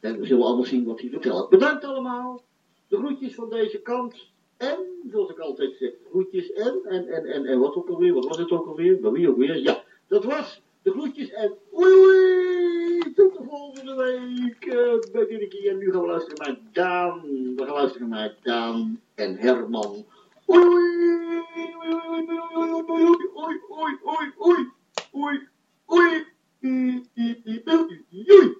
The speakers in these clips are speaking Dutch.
En we zullen allemaal zien wat hij vertelt. Bedankt allemaal. De groetjes van deze kant. En, zoals ik altijd zeg, groetjes en, en, en, en, en wat ook alweer, wat was het ook alweer? Bij wie ook weer? Ja, dat was de groetjes en oei oei, tot de volgende week uh, bij Dirkie. En nu gaan we luisteren naar Daan. We gaan luisteren naar Daan en Herman. Oei oei, oei oei, oei oei, oei oei, oei oei, oei oei, oei, oei, oei.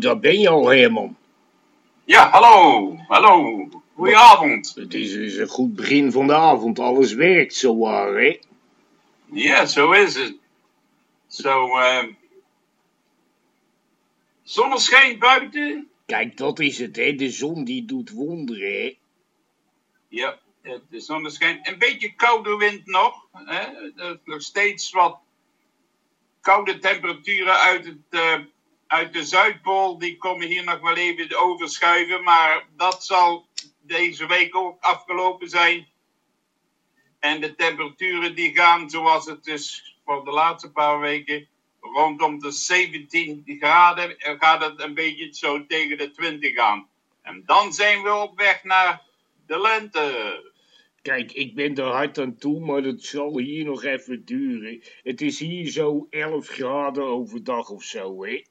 Daar ben je al, Herman. Ja, hallo, hallo. Goedenavond. Het is, is een goed begin van de avond. Alles werkt zo waar, hè? Ja, zo is het. Zo, uh... Zonneschijn buiten. Kijk, dat is het, hè. De zon die doet wonderen, hè. Ja, de zonneschijn. Een beetje koude wind nog. Hè? Nog steeds wat koude temperaturen uit het... Uh uit de Zuidpool, die komen hier nog wel even overschuiven. Maar dat zal deze week ook afgelopen zijn. En de temperaturen die gaan, zoals het is voor de laatste paar weken, rondom de 17 graden gaat het een beetje zo tegen de 20 gaan. En dan zijn we op weg naar de lente. Kijk, ik ben er hard aan toe, maar dat zal hier nog even duren. Het is hier zo 11 graden overdag of zo, hè?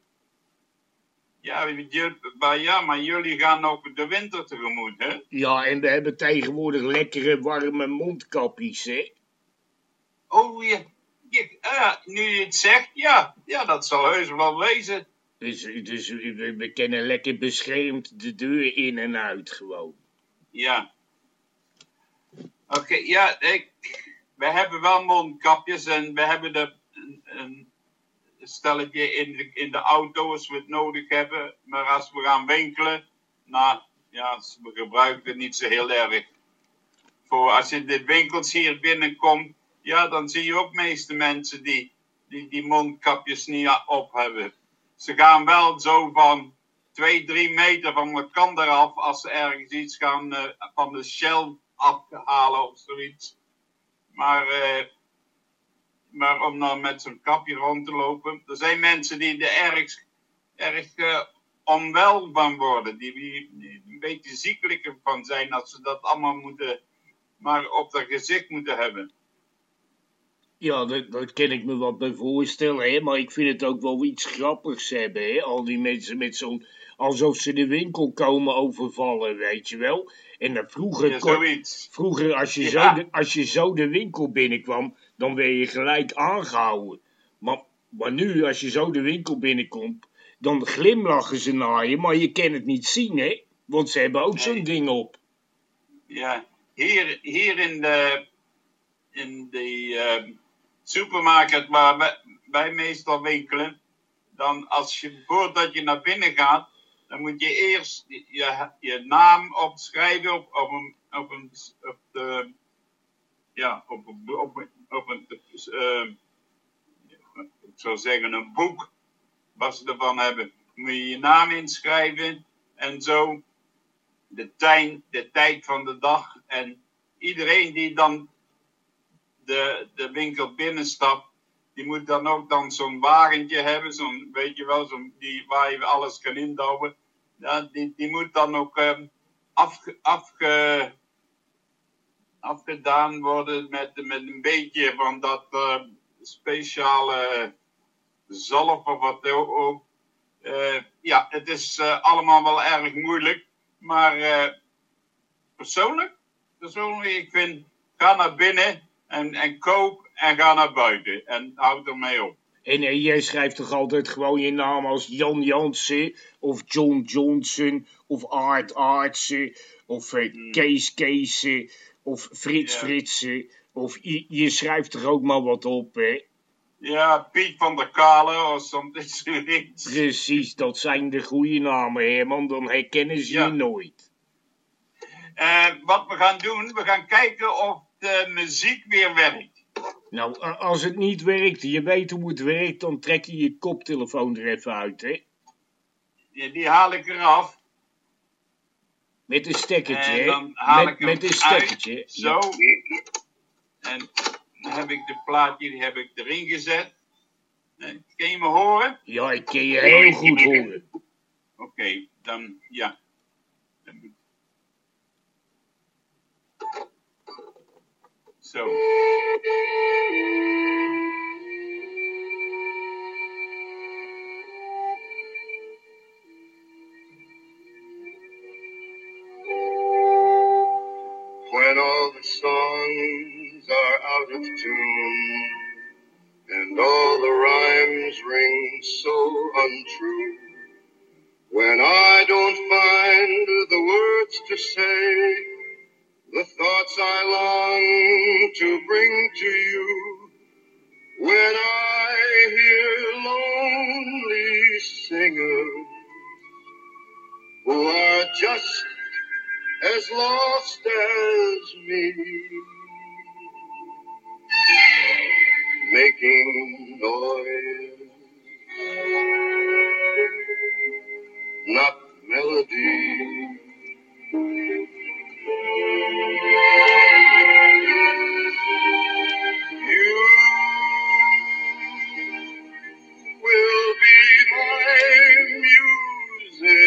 Ja, maar, ja, maar jullie gaan ook de winter tegemoet, hè? Ja, en we hebben tegenwoordig lekkere warme mondkapjes, hè? Oh, ja. ja nu je het zegt, ja. Ja, dat zal heus wel wezen. Dus, dus we, kennen lekker beschermd de deur in en uit gewoon. Ja. Oké, ja, ik, we hebben wel mondkapjes en we hebben de, een, stelletje in de, in de auto als we het nodig hebben. Maar als we gaan winkelen, nou ja, we gebruiken het niet zo heel erg. Voor als je de winkels hier binnenkomt, ja, dan zie je ook meeste mensen die, die die mondkapjes niet op hebben. Ze gaan wel zo van 2, 3 meter van elkaar eraf als ze ergens iets gaan uh, van de shell afhalen of zoiets. Maar uh, maar om dan met zo'n kapje rond te lopen. Er zijn mensen die er erg, erg uh, onwel van worden. Die, die, een beetje ziekelijker van zijn als ze dat allemaal moeten, maar op dat gezicht moeten hebben. Ja, dat, dat kan ik me wat bij voorstellen, hè. Maar ik vind het ook wel iets grappigs hebben, hè. Al die mensen met zo'n... Alsof ze de winkel komen overvallen, weet je wel. En vroeger... Ja, kon- zoiets. Vroeger, als je, Ja. zo de, als je zo de winkel binnenkwam, dan werd je gelijk aangehouden. Maar, maar nu, als je zo de winkel binnenkomt, dan glimlachen ze naar je, maar je kan het niet zien, hè? Want ze hebben ook zo'n ding op. Ja, hier, hier in de, in de ehm, supermarkt waar wij, wij meestal winkelen, dan als je, voordat je naar binnen gaat, dan moet je eerst je, je naam opschrijven op, op een, op een, op de, ja, op, op, een- op een, ehm, ik zou zeggen een boek, wat ze ervan hebben. Moet je je naam inschrijven en zo de, tijd, de tijd van de dag. En iedereen die dan de, de winkel binnenstapt, die moet dan ook dan zo'n wagentje hebben, zo'n, weet je wel, zo'n, die, waar je alles kan indouwen. Ja, die, die moet dan ook ehm, afge, afge, afgedaan worden met, met een beetje van dat eh, speciale zalf of wat ook. Eh, ja, het is eh, allemaal wel erg moeilijk. Maar persoonlijk, persoonlijk, ik vind, ga naar binnen en, en koop en ga naar buiten. En houd ermee op. En jij schrijft toch altijd gewoon je naam als Jan Jansen, of John Johnson, of Art Artsen, of Hmm. Kees Keesen, of Frits Ja. Fritsen. Of je, je schrijft er ook maar wat op, hè? Ja, Piet van der Kale of soms zoiets. Precies, dat zijn de goede namen, Herman. Dan herkennen ze Ja. je nooit. Eh, wat we gaan doen, we gaan kijken of de muziek weer werkt. Nou, als het niet werkt, je weet hoe het werkt, dan trek je je koptelefoon er even uit, hè? Ja, die haal ik eraf. Met een stekkertje, En hè? dan haal met, ik hem met een uit. stekkertje. Zo. En dan heb ik de plaatje die heb ik erin gezet. Eh, Kun je me horen? Ja, ik kan je heel goed horen. Oké, dan ja. Zo. Are out of tune and all the rhymes ring so untrue. When I don't find the words to say, the thoughts I long to bring to you. When I hear lonely singers who are just as lost as me, making noise, not melody. You will be my music.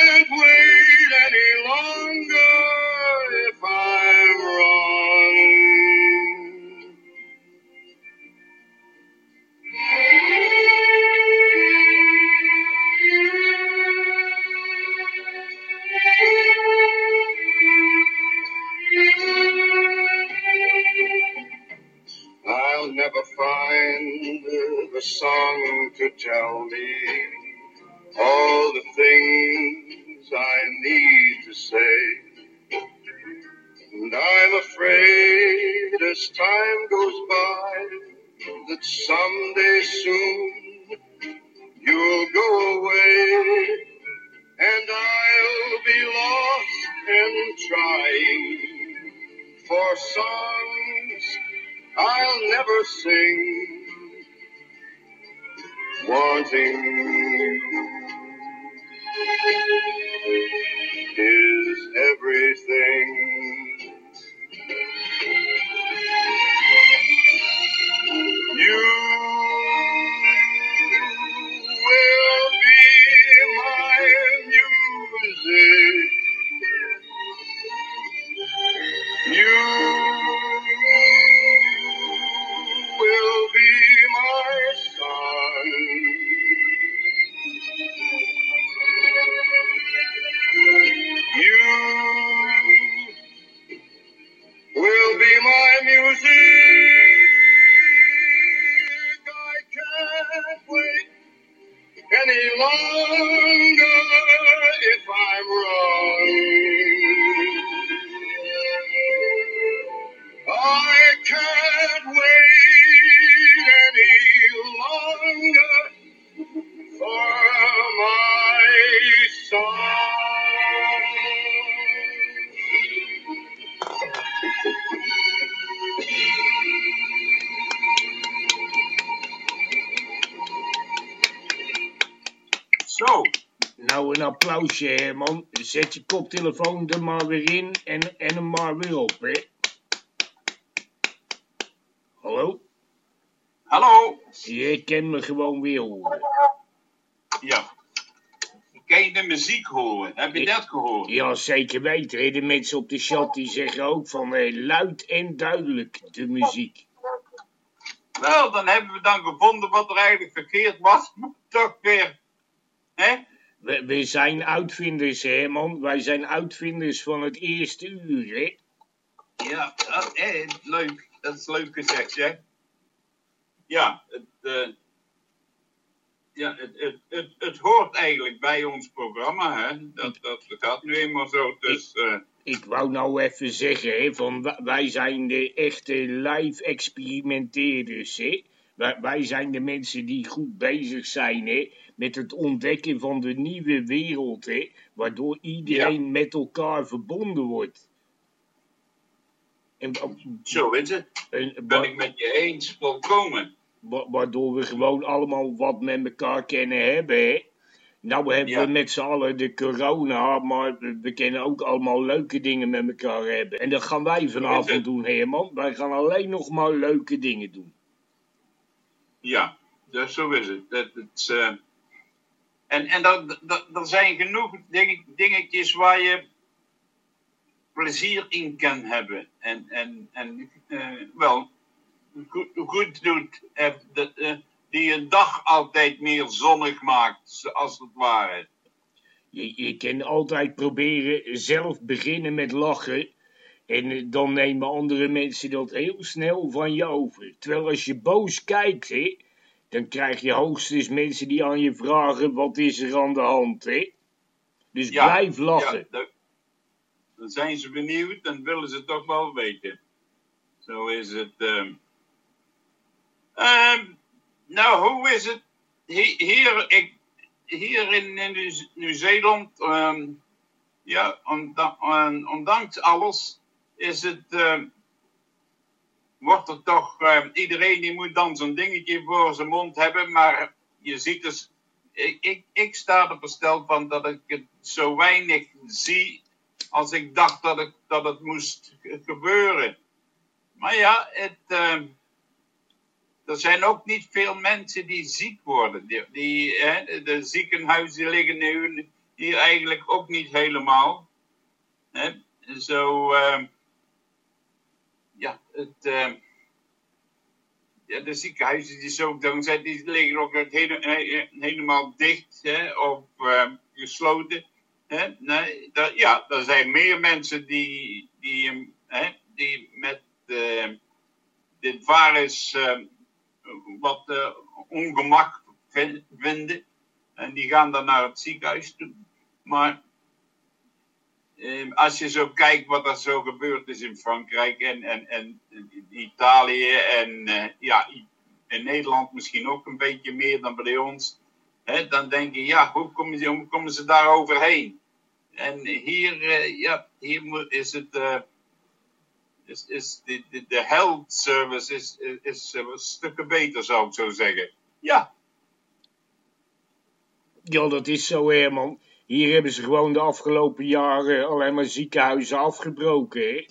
the song to tell me all the things I need to say. And I'm afraid as time goes by that someday soon you'll go away and I'll be lost and trying for songs I'll never sing. Wanting is everything. You any longer if I'm wrong. Een applausje, Herman. Zet je koptelefoon er maar weer in en, en hem maar weer op, hè. Hallo? hallo. Je kan me gewoon weer horen. Ja. Kan je de muziek horen? Heb je dat gehoord? Ja, zeker weten. hè. De mensen op de chat die zeggen ook van eh, luid en duidelijk de muziek. Wel, dan hebben we dan gevonden wat er eigenlijk verkeerd was. Maar toch weer. Hè? We, we zijn uitvinders, hè, man. Wij zijn uitvinders van het eerste uur, hè. Ja, dat, eh, leuk. Dat is leuk gezegd, hè? Ja, het, eh, ja het, het, het, het hoort eigenlijk bij ons programma, hè? Dat, dat gaat nu eenmaal zo. Dus, eh, Ik wou nou even zeggen, hè, van wij zijn de echte live experimenteerders, hè. Wij, wij zijn de mensen die goed bezig zijn, hè, met het ontdekken van de nieuwe wereld, hè, waardoor iedereen met elkaar verbonden wordt. En, zo is het. en- Ben ik met je eens, volkomen. Wa- waardoor we gewoon allemaal wat met elkaar kunnen hebben. Hè? Nou hebben Ja. we met z'n allen de corona, maar we, kunnen ook allemaal leuke dingen met elkaar hebben. En dat gaan wij vanavond doen, Herman. Wij gaan alleen nog maar leuke dingen doen. Ja, zo is het. Dat, is, eh, en en dat, dat, er zijn genoeg ding, dingetjes waar je plezier in kan hebben. En, en, en eh, wel, goed, doet, eh, eh, die een dag altijd meer zonnig maakt, als het ware. Je, je kan altijd proberen zelf beginnen met lachen. En dan nemen andere mensen dat heel snel van je over. Terwijl als je boos kijkt, hè, dan krijg je hoogstens mensen die aan je vragen: wat is er aan de hand? Hè? Dus Ja, blijf lachen. Ja, dan, dan zijn ze benieuwd en willen ze toch wel weten. Zo is het. Ehm, nou, hoe is het Hi- hier, ik, hier in, in Nieuw- Nieuw-Zeeland? ehm, ja, ondanks alles is het. Ehm, wordt er toch. ehm, iedereen die moet dan zo'n dingetje voor zijn mond hebben, maar je ziet dus ik, ik, ik sta er versteld van dat ik het zo weinig zie als ik dacht dat, ik, dat het moest ge- gebeuren. Maar ja, het, eh, er zijn ook niet veel mensen die ziek worden. Die, hè, de ziekenhuizen liggen nu hier eigenlijk ook niet helemaal. Hè? Zo, eh, ja, het, eh, ja, de ziekenhuizen die zo dan zijn, die liggen ook hele, he- helemaal dicht hè, of eh, gesloten. Hè? Nee, dat, ja, er zijn meer mensen die, die, hè, die met eh, dit virus eh, wat eh, ongemak vin- vinden. En die gaan dan naar het ziekenhuis toe. Maar eh, als je zo kijkt wat er zo gebeurd is in Frankrijk en, en, en Italië en eh, ja, in Nederland misschien ook een beetje meer dan bij ons. Hè, dan denk je, ja, hoe komen ze, hoe komen ze daar overheen? En hier, eh, ja, hier is het, eh, is, is de, de, health service is, is, is stukken beter, zou ik zo zeggen. Ja, Ja, dat is zo, Herman. Hier hebben ze gewoon de afgelopen jaren alleen maar ziekenhuizen afgebroken, hè?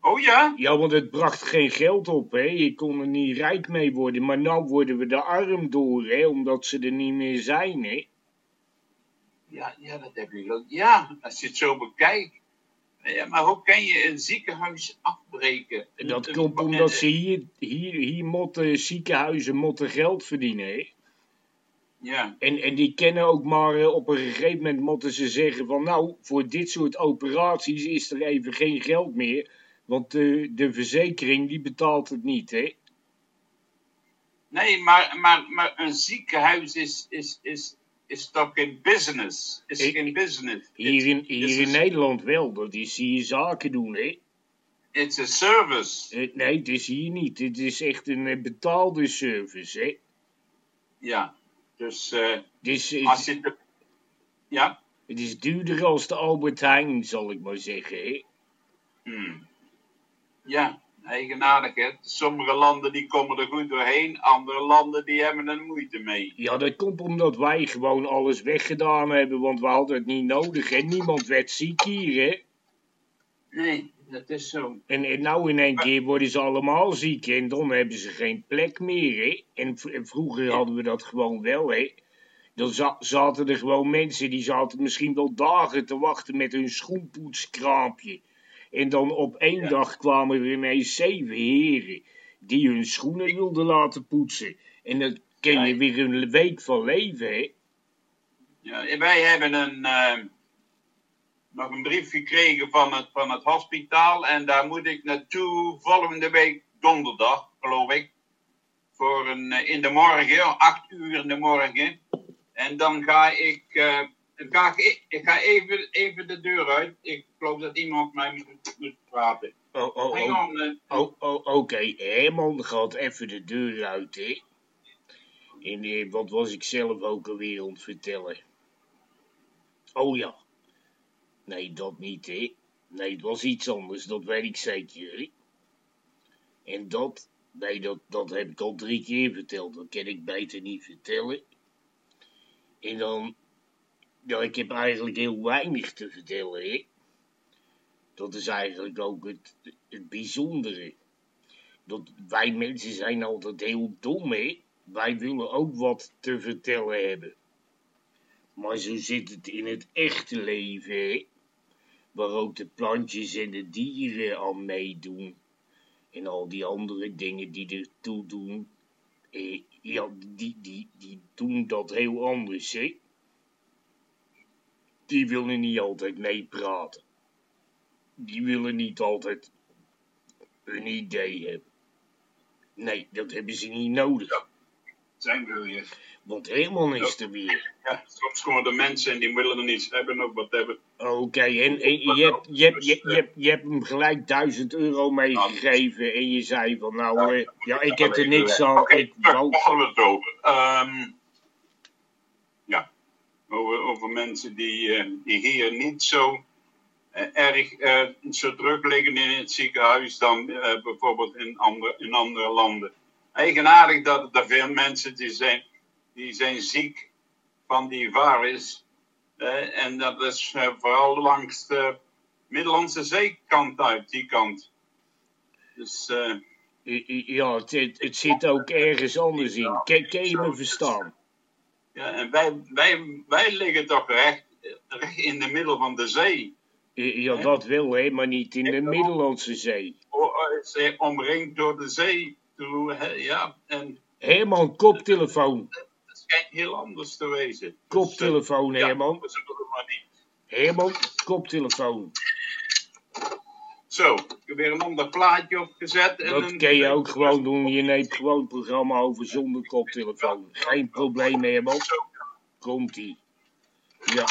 Oh ja? Ja, want het bracht geen geld op, hè? Je kon er niet rijk mee worden. Maar nou worden we er arm door, hè? Omdat ze er niet meer zijn, hè? Ja, ja, dat heb je ook. Ja, als je het zo bekijkt. Ja, maar hoe kan je een ziekenhuis afbreken? En dat komt omdat ze hier, hier, hier motten ziekenhuizen motten geld verdienen, hè? Ja, En, en die kennen ook maar eh, op een gegeven moment moeten ze zeggen van nou, voor dit soort operaties is er even geen geld meer. Want de, de verzekering die betaalt het niet, hè? nee, maar, maar, maar een ziekenhuis is, is, is, is toch geen business? Is Ik- geen business. Hier in, hier Nederland wel, dat is hier zaken doen, hè? It's a service. Eh, Nee, het is hier niet. Het is echt een eh, betaalde service, hè? Ja, dus het, als je... de- Ja? het is duurder als de Albert Heijn, zal ik maar zeggen, hè? Hmm. Ja, eigenaardig hè. Sommige landen die komen er goed doorheen, andere landen die hebben er moeite mee. Ja, dat komt omdat wij gewoon alles weggedaan hebben, want we hadden het niet nodig, hè? Niemand werd ziek hier, hè? Nee, dat is zo. En, en nou in één keer worden ze allemaal ziek en dan hebben ze geen plek meer, hè? En, vroeger hadden we dat gewoon wel, hè? Dan za- zaten er gewoon mensen die zaten misschien wel dagen te wachten met hun schoenpoetskraampje. En dan op één Ja. dag kwamen er ineens zeven heren die hun schoenen wilden laten poetsen. En dan ken je weer een week van leven, hè? Ja, en wij hebben een, eh, nog een brief gekregen van het, van het hospitaal. En daar moet ik naartoe volgende week donderdag, geloof ik. Voor een, eh, in de morgen, acht uur in de morgen. En dan ga ik, eh, ga ik, ik ga even, even de deur uit. Ik geloof dat iemand mij moet, moet praten. Oh, oh, oh. eh. Oh, oh oké. Herman gaat even de deur uit, hè? En eh, wat was ik zelf ook alweer aan het vertellen? Oh ja. Nee, dat niet? Nee, het was iets anders, dat weet ik zeker? En dat, nee, dat, dat heb ik al drie keer verteld. Dat kan ik beter niet vertellen. En dan, ja, ik heb eigenlijk heel weinig te vertellen, hè? Dat is eigenlijk ook het, het bijzondere. Dat wij mensen zijn altijd heel dom, hè? Wij willen ook wat te vertellen hebben. Maar zo zit het in het echte leven, hè? Waar ook de plantjes en de dieren aan meedoen. En al die andere dingen die ertoe doen. Eh, ja, die, die, die doen dat heel anders, hè? Die willen niet altijd meepraten. Die willen niet altijd een idee hebben. Nee, dat hebben ze niet nodig. Zijn we weer. Want Herman is er weer. Ja, soms komen de mensen en die willen er niets hebben of wat hebben. Oké, en, en je, hebt, je, hebt, je, je, hebt, je hebt hem gelijk duizend euro meegegeven en je zei van nou, eh, ja, ik heb er niks aan. Oké, Ik daar wou- hadden we het over. Ehm, ja, over, over mensen die, eh, die hier niet zo eh, erg eh, zo druk liggen in het ziekenhuis dan bijvoorbeeld in andere, in andere landen. Eigenaardig dat er veel mensen die zijn, die zijn ziek van die virus. eh, en dat is eh, vooral langs de Middellandse zeekant uit, die kant. Dus eh, Ja, het, het, het zit ook ergens anders in. Kan je me verstaan? Ja, en wij, wij, wij liggen toch recht, recht in de middel van de zee. Ja, dat wel, hè, maar niet in de Middellandse Zee. Ze omringd door de zee. Toe, ja, en Herman, koptelefoon. het schijnt heel anders te wezen. Koptelefoon, Dus, eh, Herman. Ja, zullen het maar niet. Herman, koptelefoon. Zo, ik heb weer een ander plaatje opgezet. En Dat een- kan je ook gewoon doen. Je neemt gewoon het programma over zonder koptelefoon. Geen probleem, Herman. Komt-ie. Ja.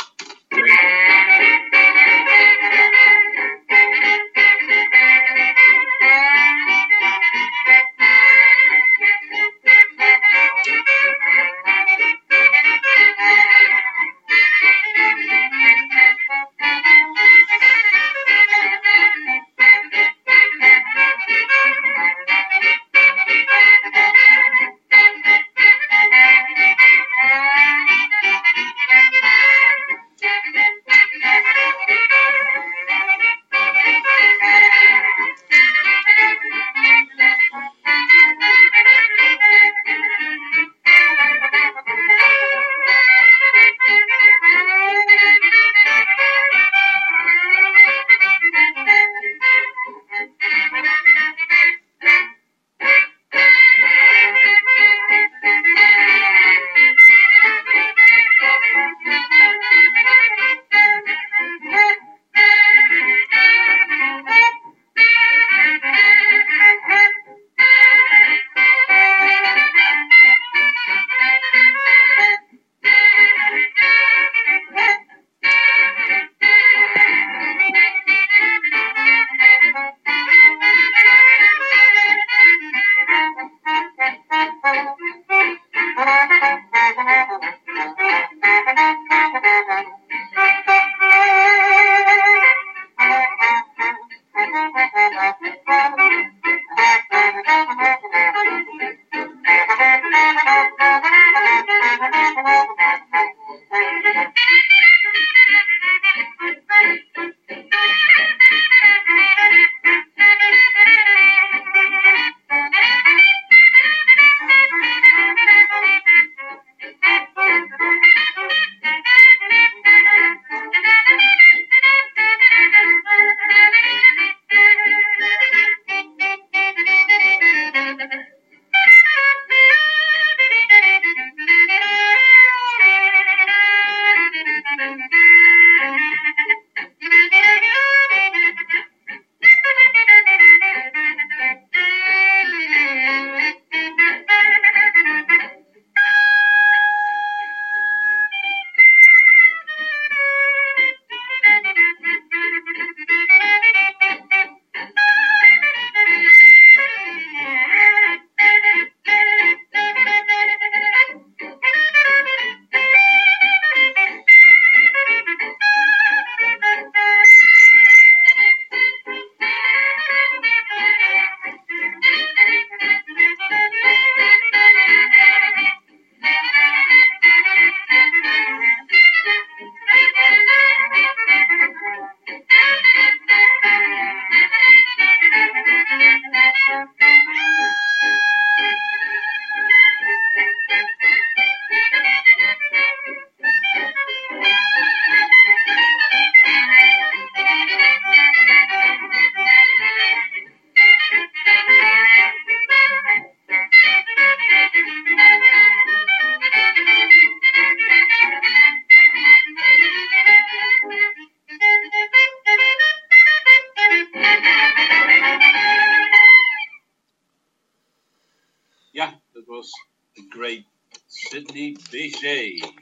Was de great Sidney Bechet.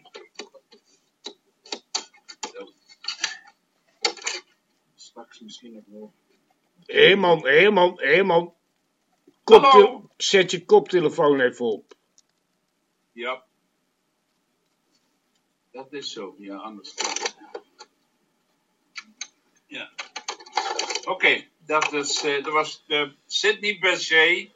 Zo. Straks misschien nog wel. Herman, Herman, Herman. Hallo. Kopte- zet je koptelefoon even op. Ja. Dat is zo, ja, anders. Ja. Oké, dat, is, eh, dat was de Sidney Bechet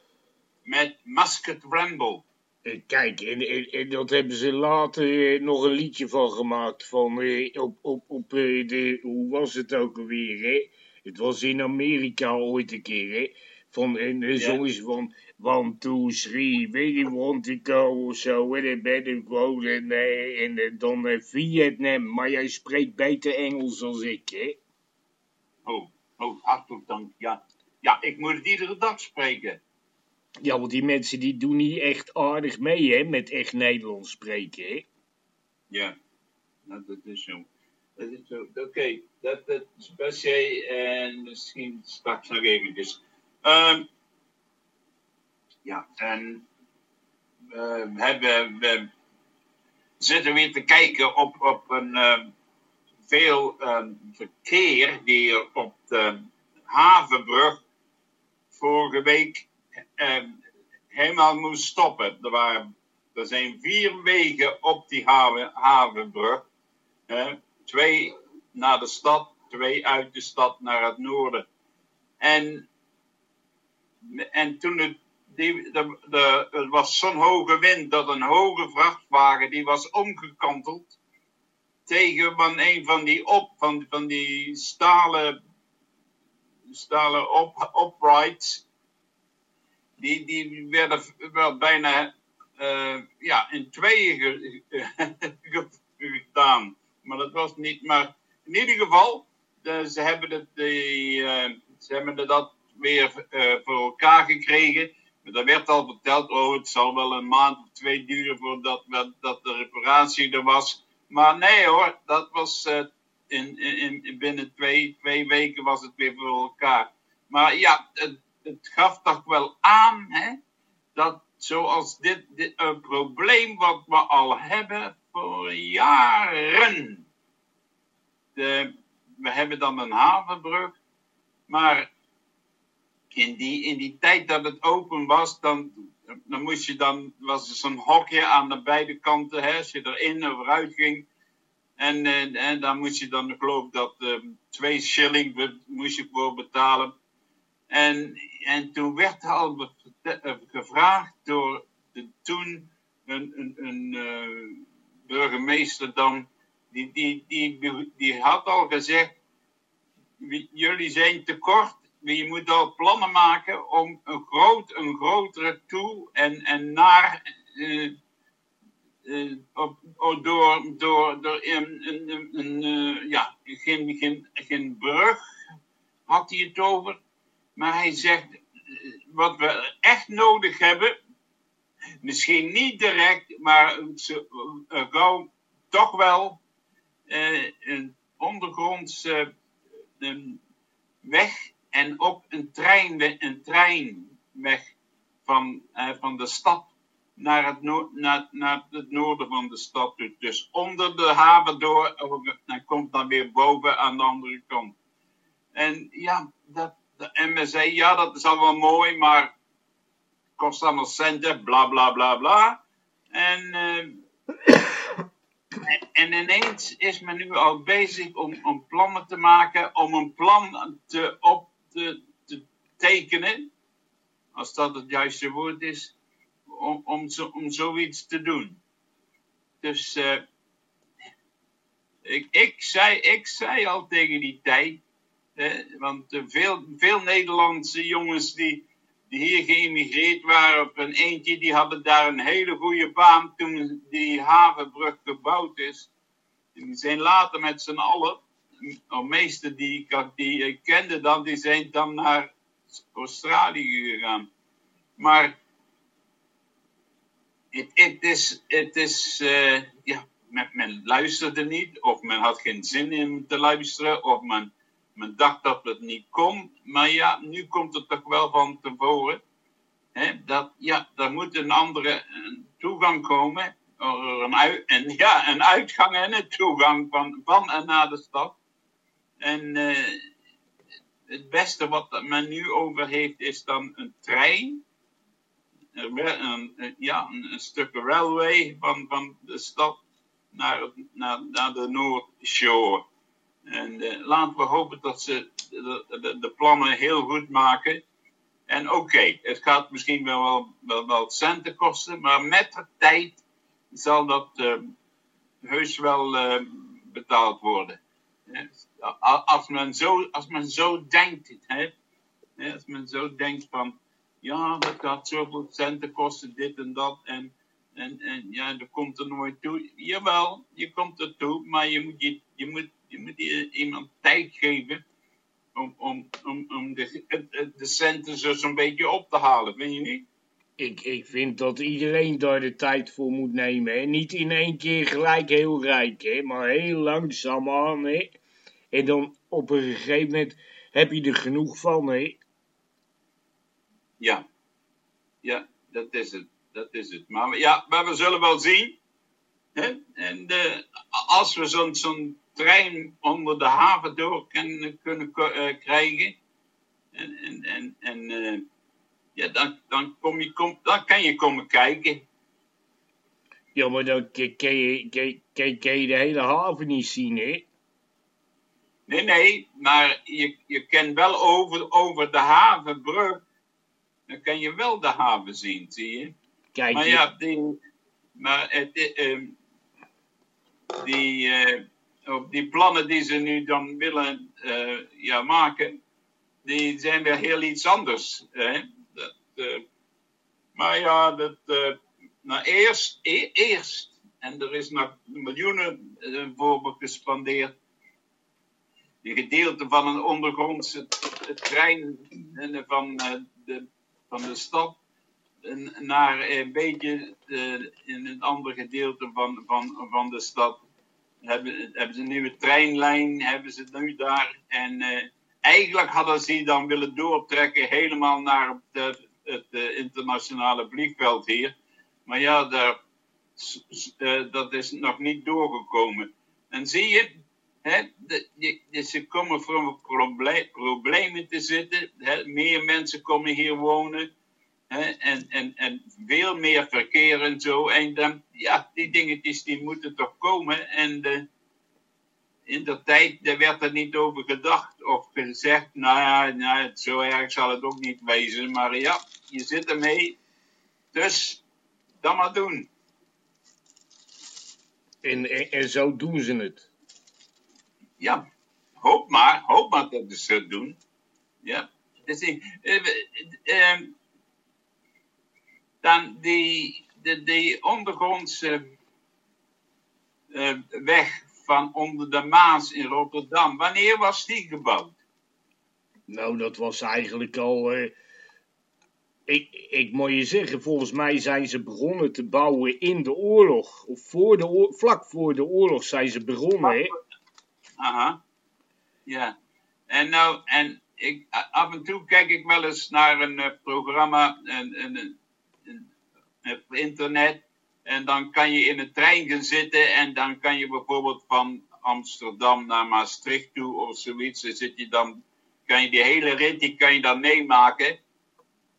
met Musket Ramble. Eh, Kijk, en, en, en dat hebben ze later eh, nog een liedje van gemaakt. Van, eh, op, op, op eh, de, hoe was het ook alweer, hè? Het was in Amerika ooit een keer, hè? Van, en Ja. zongen ze van, one, two, three, where you want to go, of zo, en dan ben ik gewoon, en, en dan Vietnam. Maar jij spreekt beter Engels dan ik, hè? Oh, oh, hartelijk dank. Ja. ja, ik moet het iedere dag spreken. Ja, want die mensen die doen niet echt aardig mee, hè, met echt Nederlands spreken? Ja, nou, dat is zo. Dat is zo. Oké, dat, dat is Bechet en misschien straks nog eventjes. Ehm, ja, en we hebben, we zitten weer te kijken op, op een ehm, veel ehm, verkeer die op de havenbrug vorige week ehm, helemaal moest stoppen. Er, waren, er zijn vier wegen op die haven, havenbrug. twee naar de stad, twee uit de stad naar het noorden. En, en toen het, de, de, er was zo'n hoge wind dat een hoge vrachtwagen die was omgekanteld tegen van een van die, op, van, van die stalen, stalen uprights. Die, die werden wel bijna eh, ja, in tweeën ge- ge- gedaan. Maar dat was niet. Maar in ieder geval, ze, hebben eh, ze hebben dat weer eh, voor elkaar gekregen. Maar er werd al verteld, oh, het zal wel een maand of twee duren voordat dat de reparatie er was. Maar nee hoor, dat was eh, in, in, binnen twee, twee weken was het weer voor elkaar. Maar ja, het, het gaf toch wel aan hè, dat zoals dit, een probleem wat we al hebben voor jaren. De, we hebben dan een havenbrug, maar in die, in die tijd dat het open was, dan, dan moest je dan, was er zo'n hokje aan de beide kanten, hè, als je erin of eruit ging. En, en, en daar moest je dan, geloof ik, dat eh, twee shilling moest je voor betalen. En, en toen werd al eh, gevraagd door de, toen een, een, een eh, burgemeester dan, die, die, die, die had al gezegd, "Wie- jullie zijn tekort, je moet al plannen maken om een, groot, een grotere toe en, en naar, eh, op, op- door, door, door een, een, een, een, ja, geen, geen, geen brug had hij het over. Maar hij zegt, eh, wat we echt nodig hebben, misschien niet direct, maar zo, eh, gauw toch wel eh, een ondergronds weg en ook een, treinweg, een treinweg van, van de stad naar het, naar, naar het noorden van de stad toe. Dus onder de haven door en komt dan weer boven aan de andere kant. En ja, dat- en men ja, dat is allemaal mooi, maar kost allemaal centen, bla bla bla bla. En, eh, en, en ineens is men nu al bezig om, om plannen te maken, om een plan te, op te, te tekenen, als dat het juiste woord is, om, om, zo, om zoiets te doen. Dus eh, ik, ik, zei, ik zei al tegen die tijd, want veel, veel Nederlandse jongens die, die hier geëmigreerd waren op een eentje, die hadden daar een hele goede baan toen die havenbrug gebouwd is. Die zijn later met z'n allen, de meeste die ik, die ik kende dan, die zijn dan naar Australië gegaan. Maar het, het is, het is eh, ja, men, men luisterde niet, of men had geen zin in te luisteren, of men, men dacht dat het niet kon. Maar ja, nu komt het toch wel van tevoren. Hè, dat, ja, er moet een andere toegang komen. Een, en, ja, een uitgang en een toegang van, van en naar de stad. En eh, het beste wat men nu over heeft is dan een trein. Een, ja, een, stuk railway van, van de stad naar, naar, naar de North Shore. En eh, laten we hopen dat ze de, de, de plannen heel goed maken. En oké, het gaat misschien wel, wel, wel, centen kosten, maar met de tijd zal dat eh, heus wel eh, betaald worden. Als men zo, als men zo denkt, hè, als men zo denkt van, ja, dat gaat zoveel centen kosten, dit en dat, en, en, en ja, dat komt er nooit toe. Jawel, je komt er toe, maar je moet, je, je moet, je moet iemand tijd geven om, om, om, om de, de, centen zo zo'n beetje op te halen, vind je niet? Ik, ik vind dat iedereen daar de tijd voor moet nemen. Hè. Niet in één keer gelijk heel rijk, hè, maar heel langzaam aan. Hè. En dan op een gegeven moment heb je er genoeg van. Hè. Ja, ja, dat is het. Dat is het. Maar ja, maar we zullen wel zien. Hè? En de, als we zo'n zo'n trein onder de haven door kunnen, kunnen ko- eh, krijgen. En, en, en, en eh, ja, dan, dan, kom je, kom, dan kan je komen kijken. Ja, maar dan kan je, kan, kan, kan je de hele haven niet zien, hè. Nee, nee, maar je, je kan wel over, over de havenbrug. Dan kan je wel de haven zien, zie je. Kijk, Maar je- ja, die, maar het, eh, ehm, die, eh, op die plannen die ze nu dan willen eh, ja, maken, die zijn weer heel iets anders. Hè? Eh, maar ja, dat, eh, nou eerst, e- eerst, en er is nog miljoenen voor gespandeerd, een gedeelte van een ondergrondse trein van, de, van de stad naar een beetje in een ander gedeelte van, van, van de stad. Hebben, hebben ze een nieuwe treinlijn, hebben ze nu daar. En eh, eigenlijk hadden ze dan willen doortrekken helemaal naar het, het eh, internationale vliegveld hier. Maar ja, daar, eh, dat is nog niet doorgekomen. En zie je, hè, de, ze komen voor proble- problemen te zitten. Hè, meer mensen komen hier wonen. En, en, en veel meer verkeer en zo. En dan, ja, die dingetjes die moeten toch komen. En, de, in de tijd daar werd er niet over gedacht of gezegd, nou ja, nou, zo erg zal het ook niet wezen. Maar ja, je zit ermee, dus dan maar doen. En, en, en zo doen ze het. Ja, hoop maar, hoop maar dat ze het doen. Ja, dus, eh, eh, eh, dan die, de, die ondergrondse eh, weg van onder de Maas in Rotterdam, wanneer was die gebouwd? Nou, dat was eigenlijk al. eh, ik, ik moet je zeggen, volgens mij zijn ze begonnen te bouwen in de oorlog. Of voor de oor- vlak voor de oorlog zijn ze begonnen. Aha. Ja. En nou, en ik, af en toe kijk ik wel eens naar een eh, programma een, een- internet. En dan kan je in een trein gaan zitten en dan kan je bijvoorbeeld van Amsterdam naar Maastricht toe of zoiets. Dan zit je dan, kan je die hele rit, die kan je dan meemaken.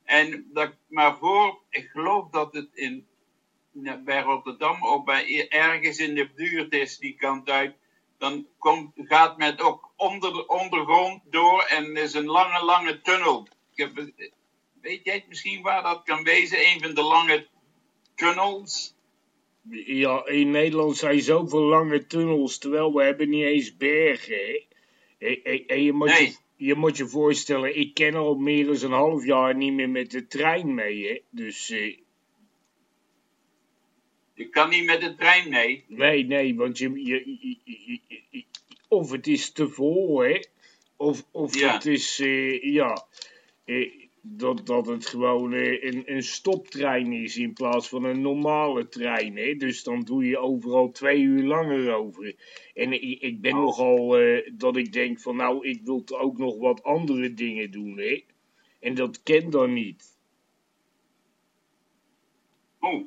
En dat, maar voor, ik geloof dat het in, bij Rotterdam of bij, ergens in de buurt is, die kant uit dan komt, gaat men ook onder de ondergrond door en is een lange, lange tunnel. Ik weet jij misschien waar dat kan wezen? Een van de lange tunnels? Ja, in Nederland zijn zoveel lange tunnels, terwijl we hebben niet eens bergen. Hè? En, en- en je, moet Nee. je, je moet je voorstellen, ik ken al meer dan een half jaar niet meer met de trein mee. Hè? Dus eh, Je kan niet met de trein mee. nee, nee, want je, je, of het is te vol, hè? Of, of Ja. het is, eh, ja, eh, dat, dat het gewoon eh, een, een stoptrein is in plaats van een normale trein. Hè? Dus dan doe je overal twee uur langer over. En ik, ik ben Oh. nogal eh, dat ik denk van nou, ik wil ook nog wat andere dingen doen. Hè? En dat ken dan niet. Oeh.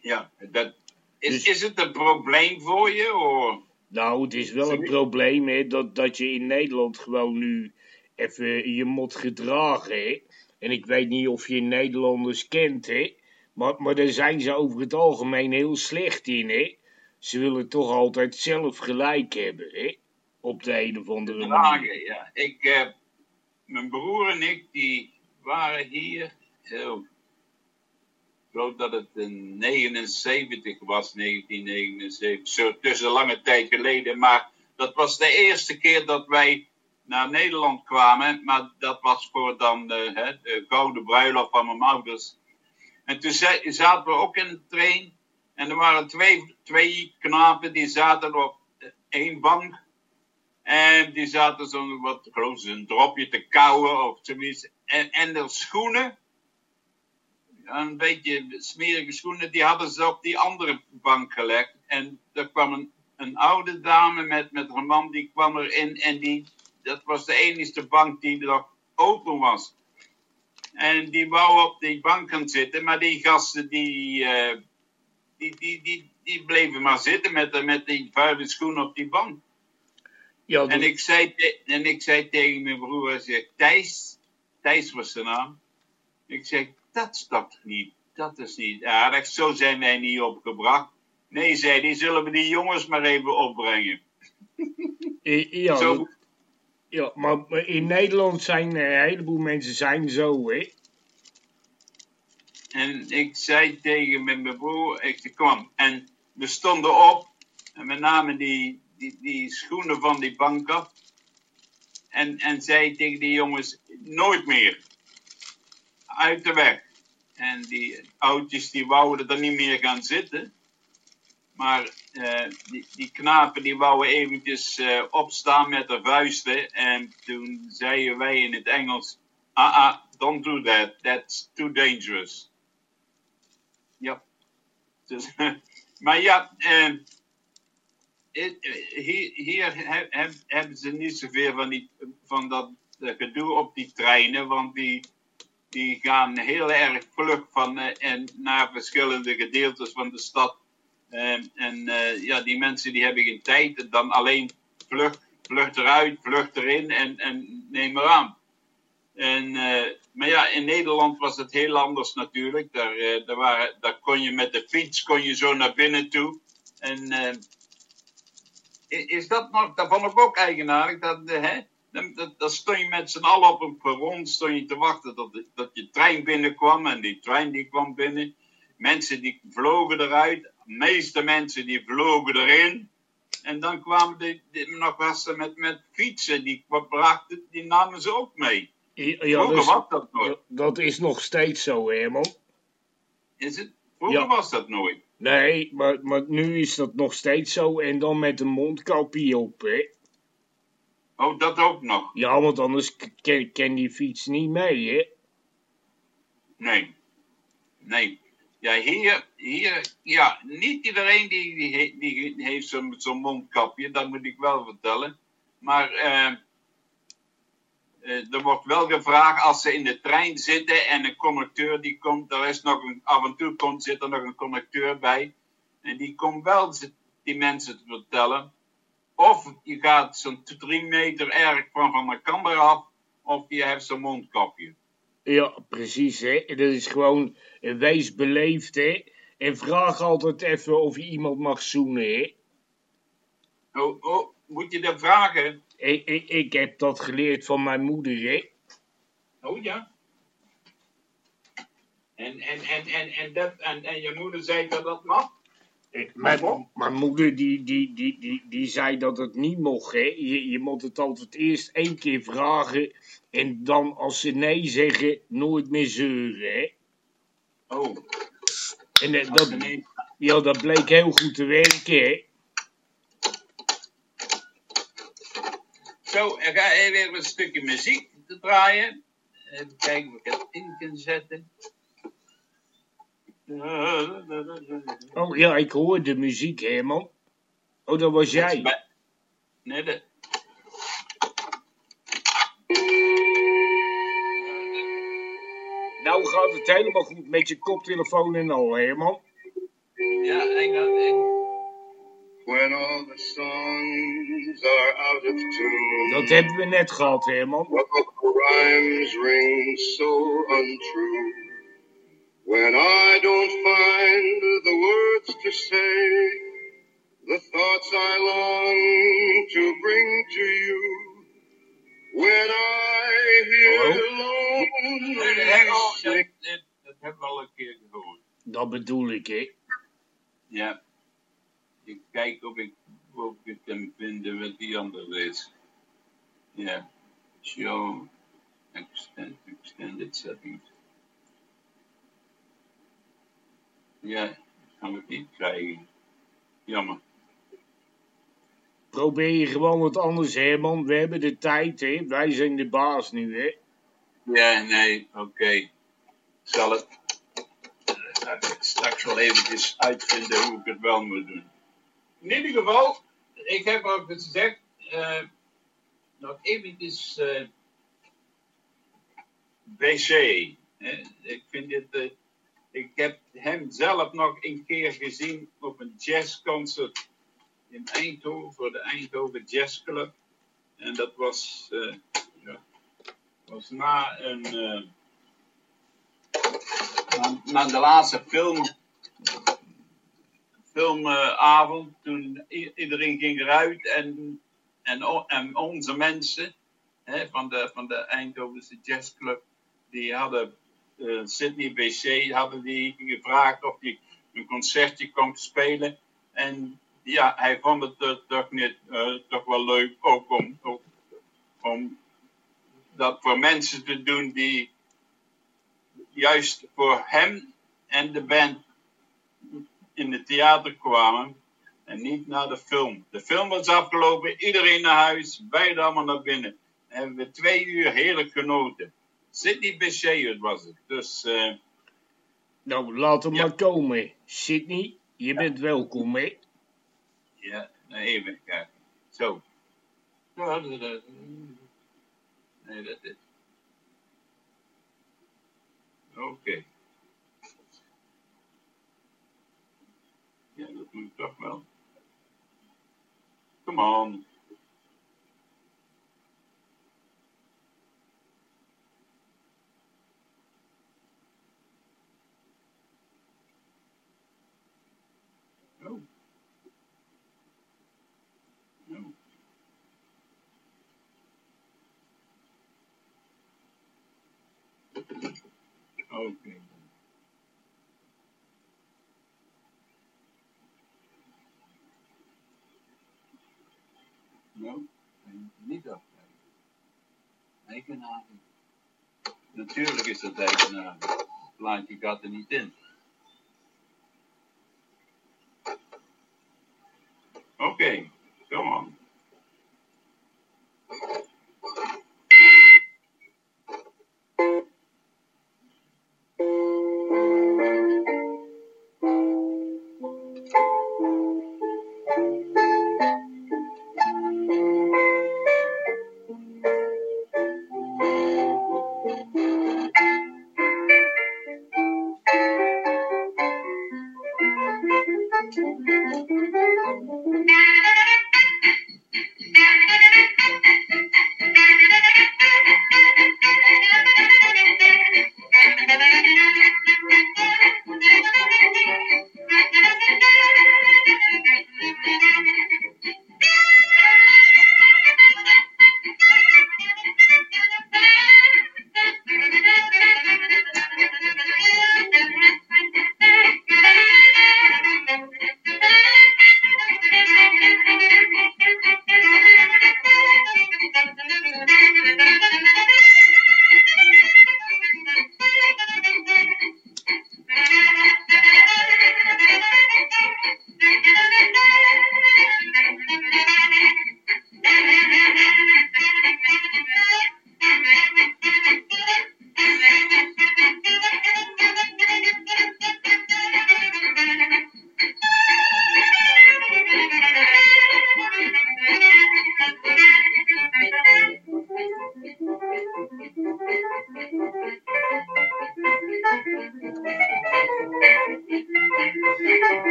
Ja, dat, is, Dus- is het een probleem voor je? Of? Nou, het is wel een probleem hè, dat, dat je in Nederland gewoon nu even je moet gedragen. Hè? En ik weet niet of je Nederlanders kent, hè? Maar, maar daar zijn ze over het algemeen heel slecht in. Hè? Ze willen toch altijd zelf gelijk hebben. Hè? Op de een of andere manier. Ja. Ik, eh, mijn broer en ik, die waren hier, ik geloof dat het in 79 was, 1979, zo tussen lange tijd geleden. Maar dat was de eerste keer dat wij naar Nederland kwamen, maar dat was voor dan eh, hè, de gouden bruiloft van mijn ouders. En toen za- zaten we ook in de trein en er waren twee, twee knapen die zaten op één bank. En die zaten zo'n wat, geloof ze een dropje te kauwen of zoiets. En, en de schoenen, een beetje smerige schoenen, die hadden ze op die andere bank gelegd. En er kwam een, een oude dame met, met haar man, die kwam erin. En die, dat was de enige bank die nog open was. En die wou op die bank gaan zitten, maar die gasten die, eh, die, die, die, die bleven maar zitten met, met die vuile schoenen op die bank. Ja, En ik, zei te- en ik zei tegen mijn broer, zegt, Thijs, Thijs was zijn naam. Ik zeg, dat stopt niet, dat is niet aardig, zo zijn wij niet opgebracht. Nee, zei hij, zullen we die jongens maar even opbrengen. eh, ja, Zo- ja, maar in Nederland zijn een heleboel mensen zijn zo, hè? En ik zei tegen mijn broer, ik kom. En we stonden op en we namen die, die, die schoenen van die bank af. En, en zei tegen die jongens, nooit meer. Uit de weg. En die oudjes die wouden er niet meer gaan zitten. Maar eh, die, die knapen die wouden eventjes eh, opstaan met de vuisten. En toen zeiden wij in het Engels, ah ah, don't do that, that's too dangerous. Ja. Dus, maar ja, eh, hier, hier he- he- hebben ze niet zoveel van, die, van dat gedoe op die treinen, want die, die gaan heel erg vlug van, en naar verschillende gedeeltes van de stad. Eh, en eh, ja, die mensen die hebben geen tijd, dan alleen vlug, vlug eruit, vlug erin en, en neem maar aan. En, eh, maar ja, in Nederland was het heel anders natuurlijk. Daar, eh, daar, daar kon je met de fiets kon je zo naar binnen toe. En, eh, I- Is dat nog, dat vond ik ook eigenaardig, dat, hè, dat, stond je met z'n allen op een perron, stond je te wachten dat, dat je trein binnenkwam en die trein die kwam binnen. Mensen die vlogen eruit, meeste mensen die vlogen erin. En dan kwamen de, de, nog gasten met, met fietsen, die brachten, die namen ze ook mee. Ja, Vroeger dus- was dat nooit. dat is nog steeds zo, Herman. Is het? Vroeger Ja. was dat nooit. Nee, maar, maar nu is dat nog steeds zo. En dan met een mondkapje op, hè. Oh, dat ook nog. Ja, want anders ken, ken die fiets niet mee, hè. Nee. Nee. Ja, hier, hier, ja, niet iedereen die, die, he- die heeft zo'n zo'n mondkapje, dat moet ik wel vertellen. Maar eh, eh, er wordt wel gevraagd als ze in de trein zitten en een conducteur die komt, er is nog een, af en toe komt, zit er nog een conducteur bij. En die komt wel die mensen te vertellen. Of je gaat zo'n drie meter erg van, van de kamer af, of je hebt zo'n mondkapje. Ja, precies, hè. Dat is gewoon, wees beleefd, hè. En vraag altijd even of je iemand mag zoenen, hè. Oh, oh, moet je dat vragen? Ik, ik, ik heb dat geleerd van mijn moeder, hè. Oh ja. En, en, en, en, en, dat, en, en je moeder zei dat dat mag? Ik- Mijn, mijn moeder die, die, die, die, die zei dat het niet mocht, hè. Je, je moet het altijd eerst één keer vragen. En dan, als ze nee zeggen, nooit meer zeuren, hè. Oh, En eh, dat, ja, dat bleek heel goed te werken, hè. Zo, ik ga even een stukje muziek te draaien. Even kijken of ik het in kan zetten. Oh ja, ik hoor de muziek, Herman. Oh, dat was jij. Nee, dat... Nou gaat het helemaal goed met je koptelefoon en al, Herman. Ja, ik had... ik- When all the songs are out of tune. Dat hebben we net gehad, Herman. Rhymes ring so untrue. When I don't Ja. Show. Extend, extended settings. Ja, dat kan ik niet krijgen. Jammer. Probeer je gewoon wat anders, Herman. We hebben de tijd, hè. Wij zijn de baas nu, hè. Ja, nee, oké. Ik zal het straks wel eventjes uitvinden hoe ik het wel moet doen. In ieder geval, ik heb ook gezegd, eh, nog eventjes eh BC. hè. Ik vind dit, eh, ik heb hem zelf nog een keer gezien op een jazzconcert in Eindhoven, voor de Eindhoven Jazz Club. En dat was, eh, ja, was na een. eh, na, na de laatste film. Filmavond. toen iedereen ging eruit en, en, onze mensen hè, van, de, van de Eindhovense Jazz Club. die hadden. eh, Sydney BC hadden die gevraagd of hij een concertje kon spelen. En ja, hij vond het eh, toch, niet, eh, toch wel leuk ook om, ook, om dat voor mensen te doen die juist voor hem en de band in het theater kwamen en niet naar de film. De film was afgelopen, iedereen naar huis, beide allemaal naar binnen. En hebben we twee uur heerlijk genoten. Sydney Bechet was het. Dus eh, Nou, laat hem Ja. maar komen. Sydney, je bent welkom, hè. ja, nou, even kijken. Zo. Ja, dat- dat- Nee, dat is. Oké. Ja, dat moet toch wel. Come on. No. No. Okay. Eigenavond. Natuurlijk is dat. Het plaatje gaat er niet in. Oké, come on.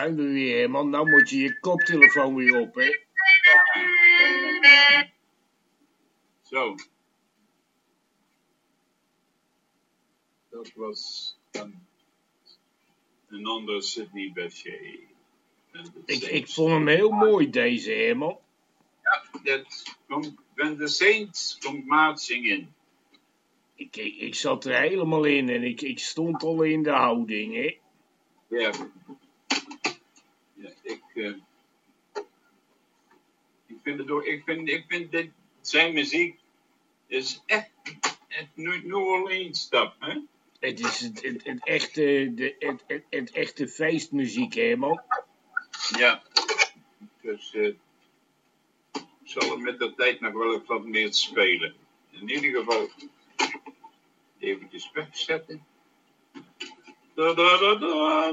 Zijn we weer, man. Nou moet je je koptelefoon weer op, hè. Zo. Dat was een, een ander Sydney Bechet. Ik, ik vond hem heel mooi, deze, man. Ja, dat komt, when the Saints komt marching in. Ik, ik, ik zat er helemaal in en ik, ik stond al in de houding, hè. Ja, ik, eh, ik vind het ook, ik vind, ik vind dit, zijn muziek is echt, echt New, Orleans stuff, hè? Het is het, het, het echte, de, het, het, het echte feestmuziek, man. Ja. Dus, eh, ik zal er met de tijd nog wel wat meer spelen. In ieder geval, eventjes wegzetten. Da, da, da,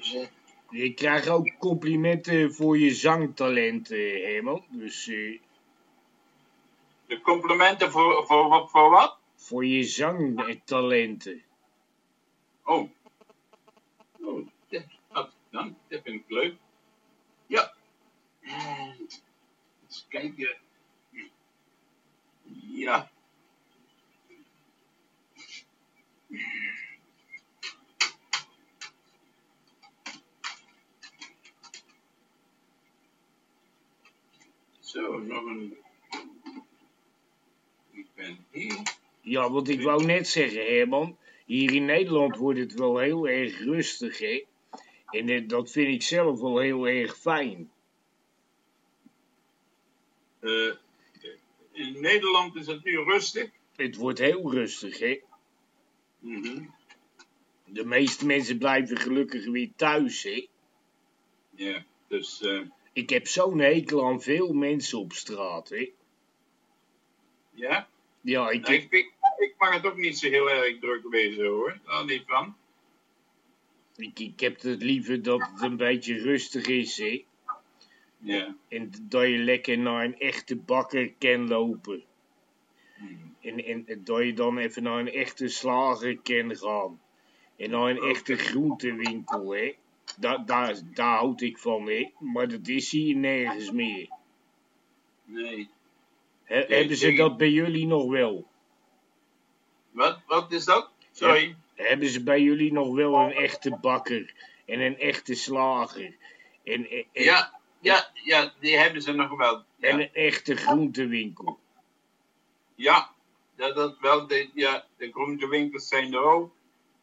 Zo, dat Je krijgt ook complimenten voor je zangtalent, eh, man. Dus eh, De complimenten voor, voor, wat- voor wat? voor je zangtalenten. Oh. Oh, dat, dat, dan, dat vind ik leuk. Ja. En, eens kijken. Zo, nog een... Ik ben hier. Ja, want ik wou net zeggen, Herman. Hier in Nederland wordt het wel heel erg rustig, hè? En eh, dat vind ik zelf wel heel erg fijn. Eh, in Nederland is het nu rustig. Het wordt heel rustig, hè? Mhm. De meeste mensen blijven gelukkig weer thuis, hè? Ja, dus eh, Ik heb zo'n hekel aan veel mensen op straat, hè? ja. Ja, ik Nou, heb, ik, ik, ik mag het ook niet zo heel erg druk wezen hoor. Daar niet van. ik, ik heb het liever dat het een beetje rustig is, hè? Ja. En dat je lekker naar een echte bakker kan lopen. Mhm. En, en dat je dan even naar een echte slager kan gaan. En naar een echte groentewinkel, hè. Daar, daar, daar houd ik van, hè. Maar dat is hier nergens meer. Nee. He- hebben ze dat bij jullie nog wel? Wat, wat is dat? Sorry. Hebben ze bij jullie nog wel een echte bakker en een echte slager? En, en, en- Ja, ja, ja, die hebben ze nog wel. en een echte groentewinkel? ja dat, dat wel. De, ja, de groentewinkels zijn er ook.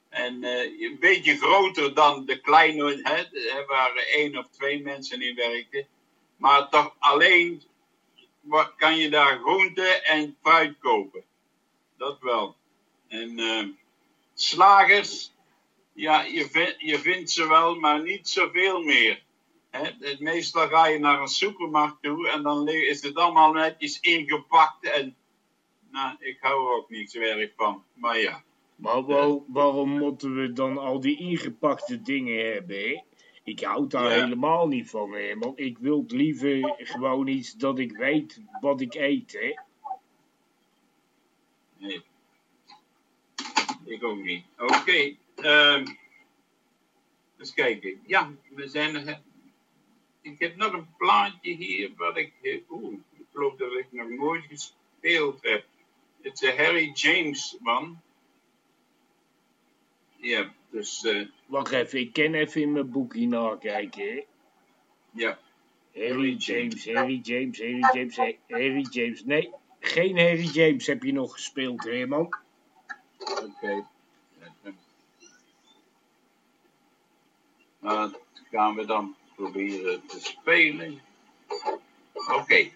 En eh, een beetje groter dan de kleine, hè, waar één of twee mensen in werken. Maar toch alleen kan je daar groente en fruit kopen. Dat wel. En eh, slagers, ja, je, vindt je vindt ze wel, maar niet zoveel meer. Het- meestal ga je naar een supermarkt toe en dan is het allemaal netjes ingepakt. En nou, ik hou er ook niet zo erg van. Maar ja. Maar wa- waarom moeten we dan al die ingepakte dingen hebben, hè? Ik hou daar Ja. helemaal niet van, hè, want ik wil het liever gewoon iets dat ik weet wat ik eet, hè. Nee. Ik ook niet. Oké. ehm eens kijken. Ja, we zijn. Ik heb nog een plaatje hier wat ik. eh, Oeh, ik geloof dat ik nog nooit gespeeld heb. Het is een Harry James man. Ja, dus eh, Wacht even, ik kan even in mijn boekje nakijken, hè. ja. Harry James, Harry James, Harry James, Harry- James. Nee, geen Harry James heb je nog gespeeld, Herman. Oké. Nou, dat gaan we dan proberen te spelen. Oké.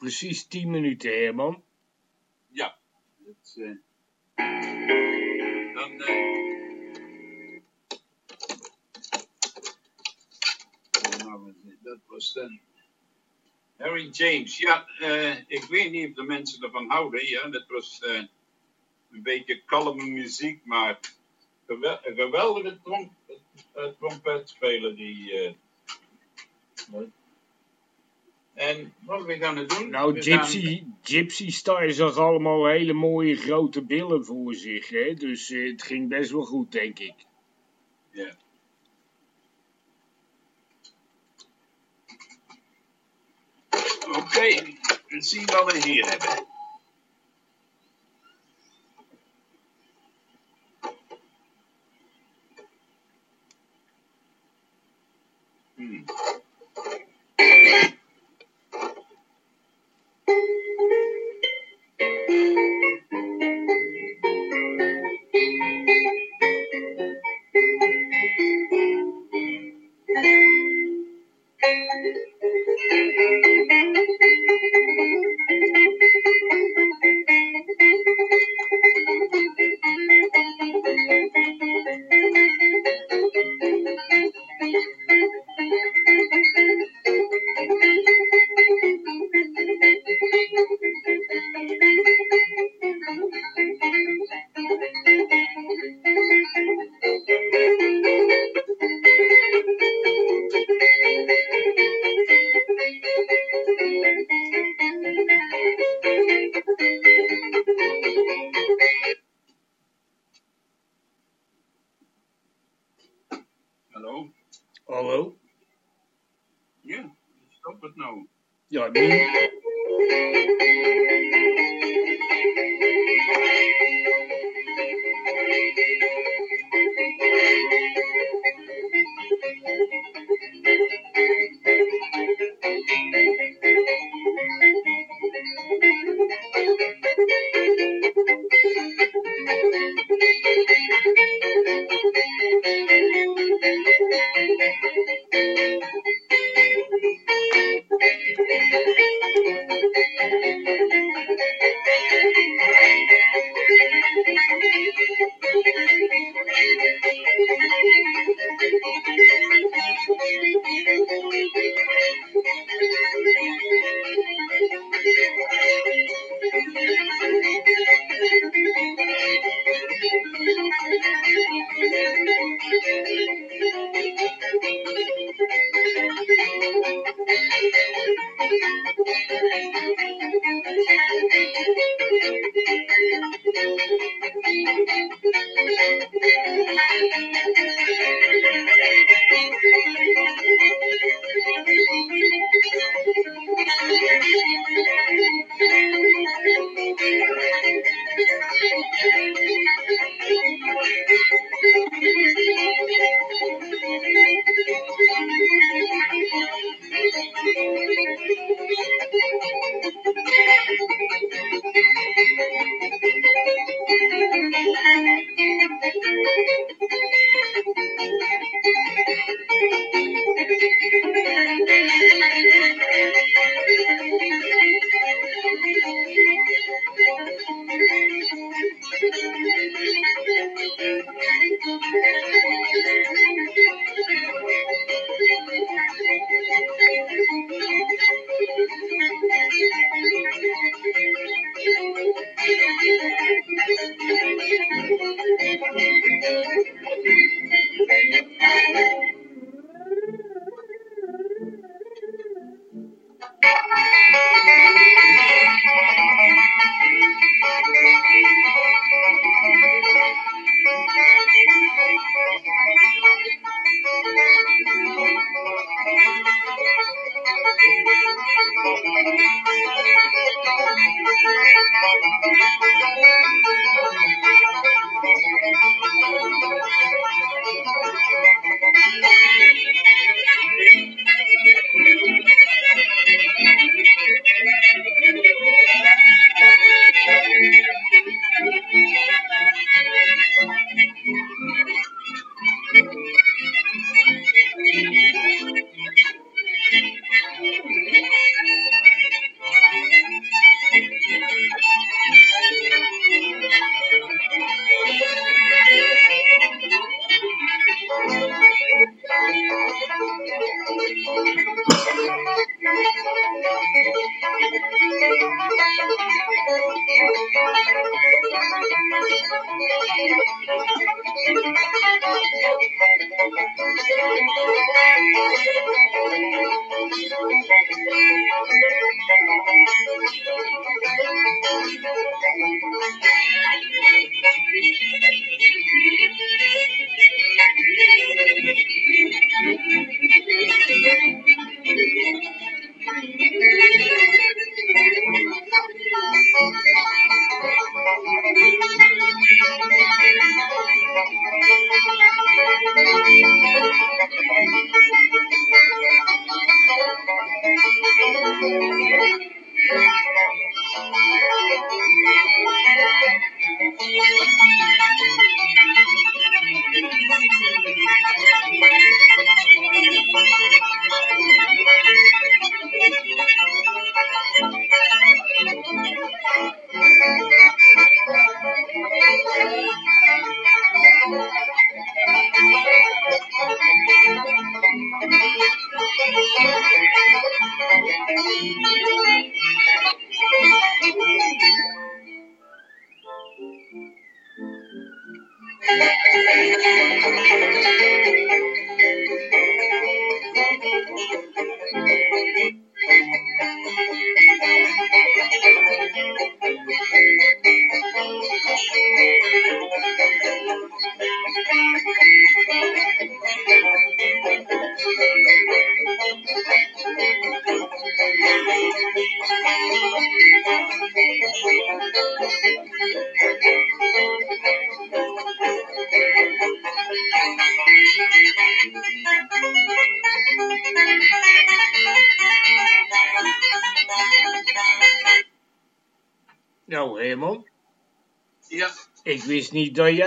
Precies 10 minuten, Herman. Ja. Dat, eh, dan... eh, nou, dit? dat was dan... Harry James, ja, eh, ik weet niet of de mensen ervan houden. Ja, dat was eh, een beetje kalme muziek, maar een geweldige trom eh, trompetspeler die. eh, en wat we gaan doen? Nou, we Gypsy, Gypsy Star zag allemaal hele mooie grote billen voor zich, hè? Dus eh, het ging best wel goed, denk ik. Ja. Oké, we zien wat we hier hebben.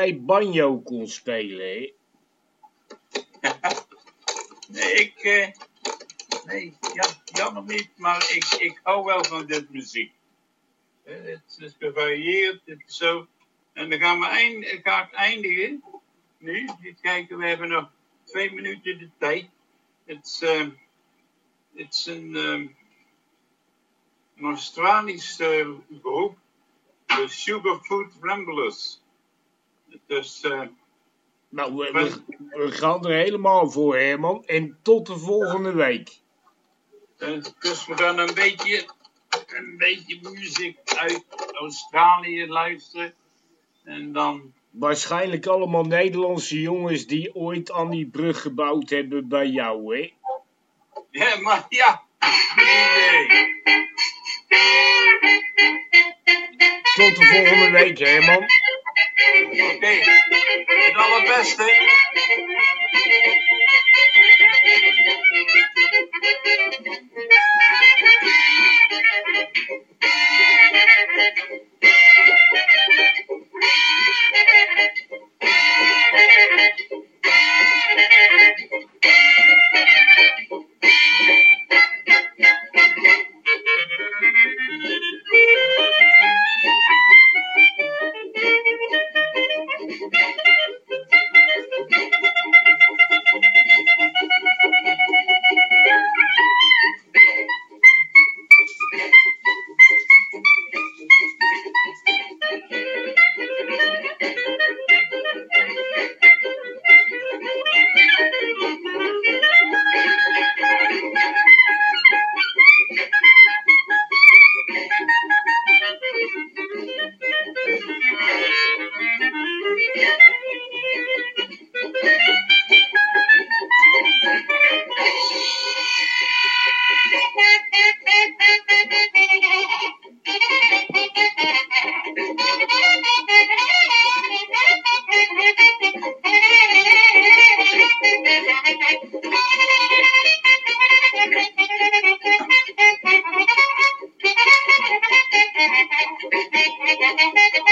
Jij banjo kon spelen, nee, ik... eh, nee, ja, jammer niet, maar ik, ik hou wel van dit muziek. Het is gevarieerd, het is zo. En dan gaan we eind, ga eindigen. Nu, even kijken, we hebben nog twee minuten de tijd. Het is, eh, het is een, eh, Australisch eh, groep, de Sugarfood Ramblers. Dus... eh Nou, we, we, we gaan er helemaal voor, Herman. En tot de volgende week. Eh, Dus we gaan een beetje, een beetje muziek uit Australië luisteren. En dan, Waarschijnlijk allemaal Nederlandse jongens die ooit aan die brug gebouwd hebben bij jou, hè? ja, maar ja. Tot de volgende week, Herman. Oké, het allerbeste. Gracias.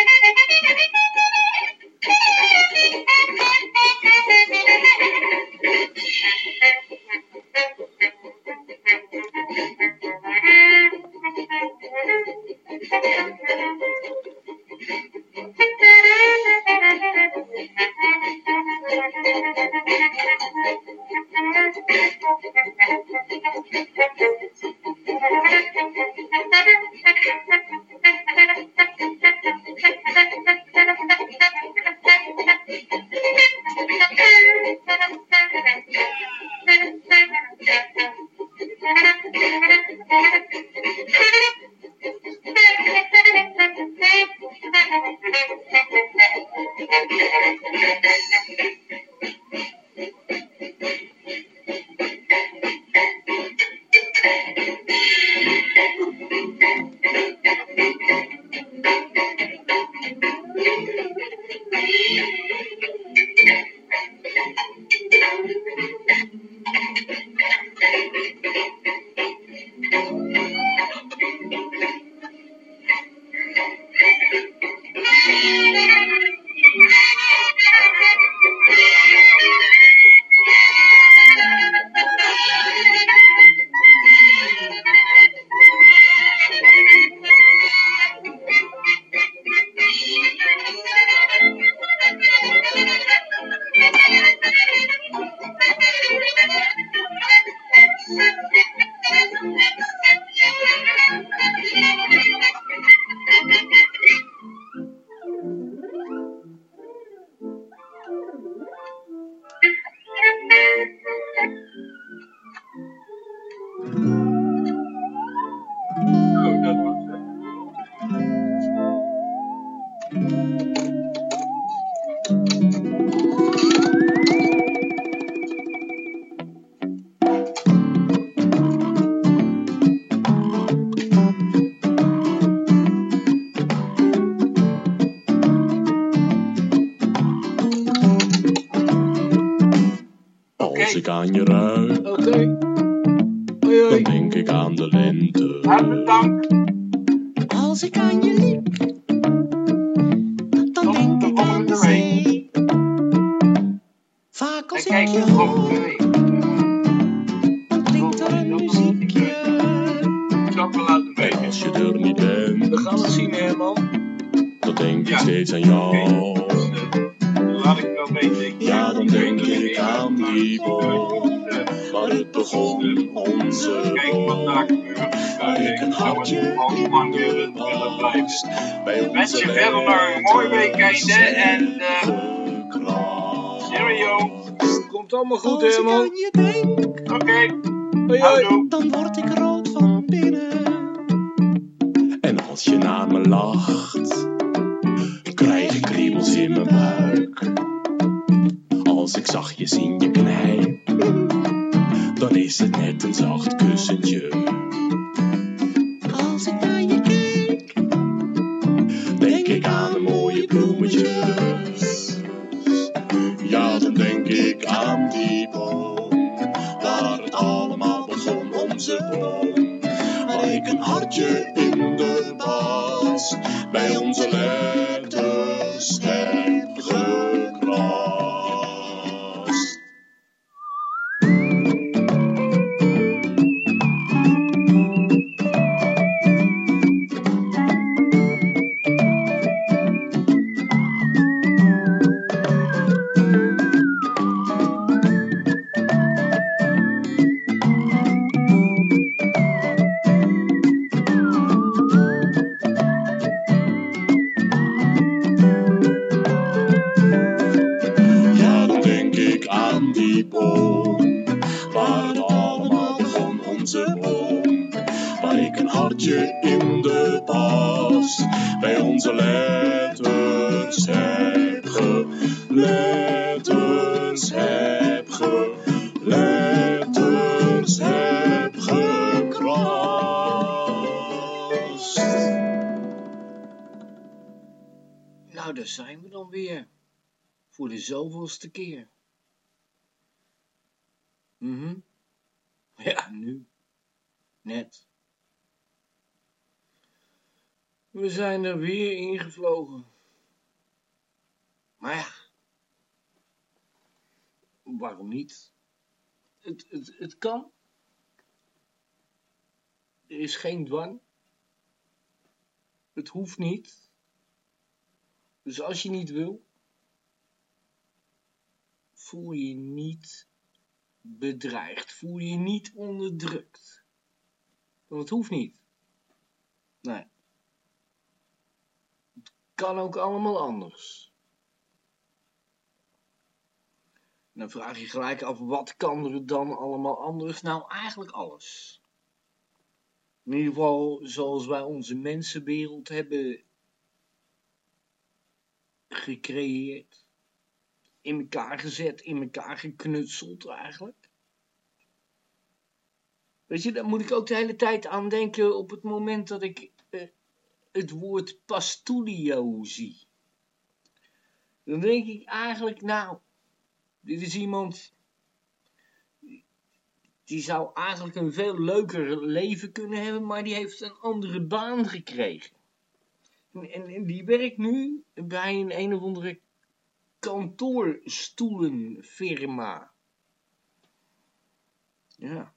zoveelste keer. Mhm. Ja, nu. Net. We zijn er weer ingevlogen. Maar ja. Waarom niet? Het, het, het kan. Er is geen dwang. Het hoeft niet. Dus als je niet wil, voel je niet bedreigd, voel je niet onderdrukt. Want het hoeft niet. Nee. Het kan ook allemaal anders. Dan vraag je gelijk af, wat kan er dan allemaal anders? Nou, eigenlijk alles. In ieder geval zoals wij onze mensenwereld hebben gecreëerd. In elkaar gezet, in elkaar geknutseld eigenlijk. Weet je, daar moet ik ook de hele tijd aan denken op het moment dat ik eh, het woord pastulio zie. Dan denk ik eigenlijk, nou, dit is iemand die zou eigenlijk een veel leuker leven kunnen hebben, maar die heeft een andere baan gekregen. En, en, en die werkt nu bij een een of andere kantoorstoelenfirma. Ja.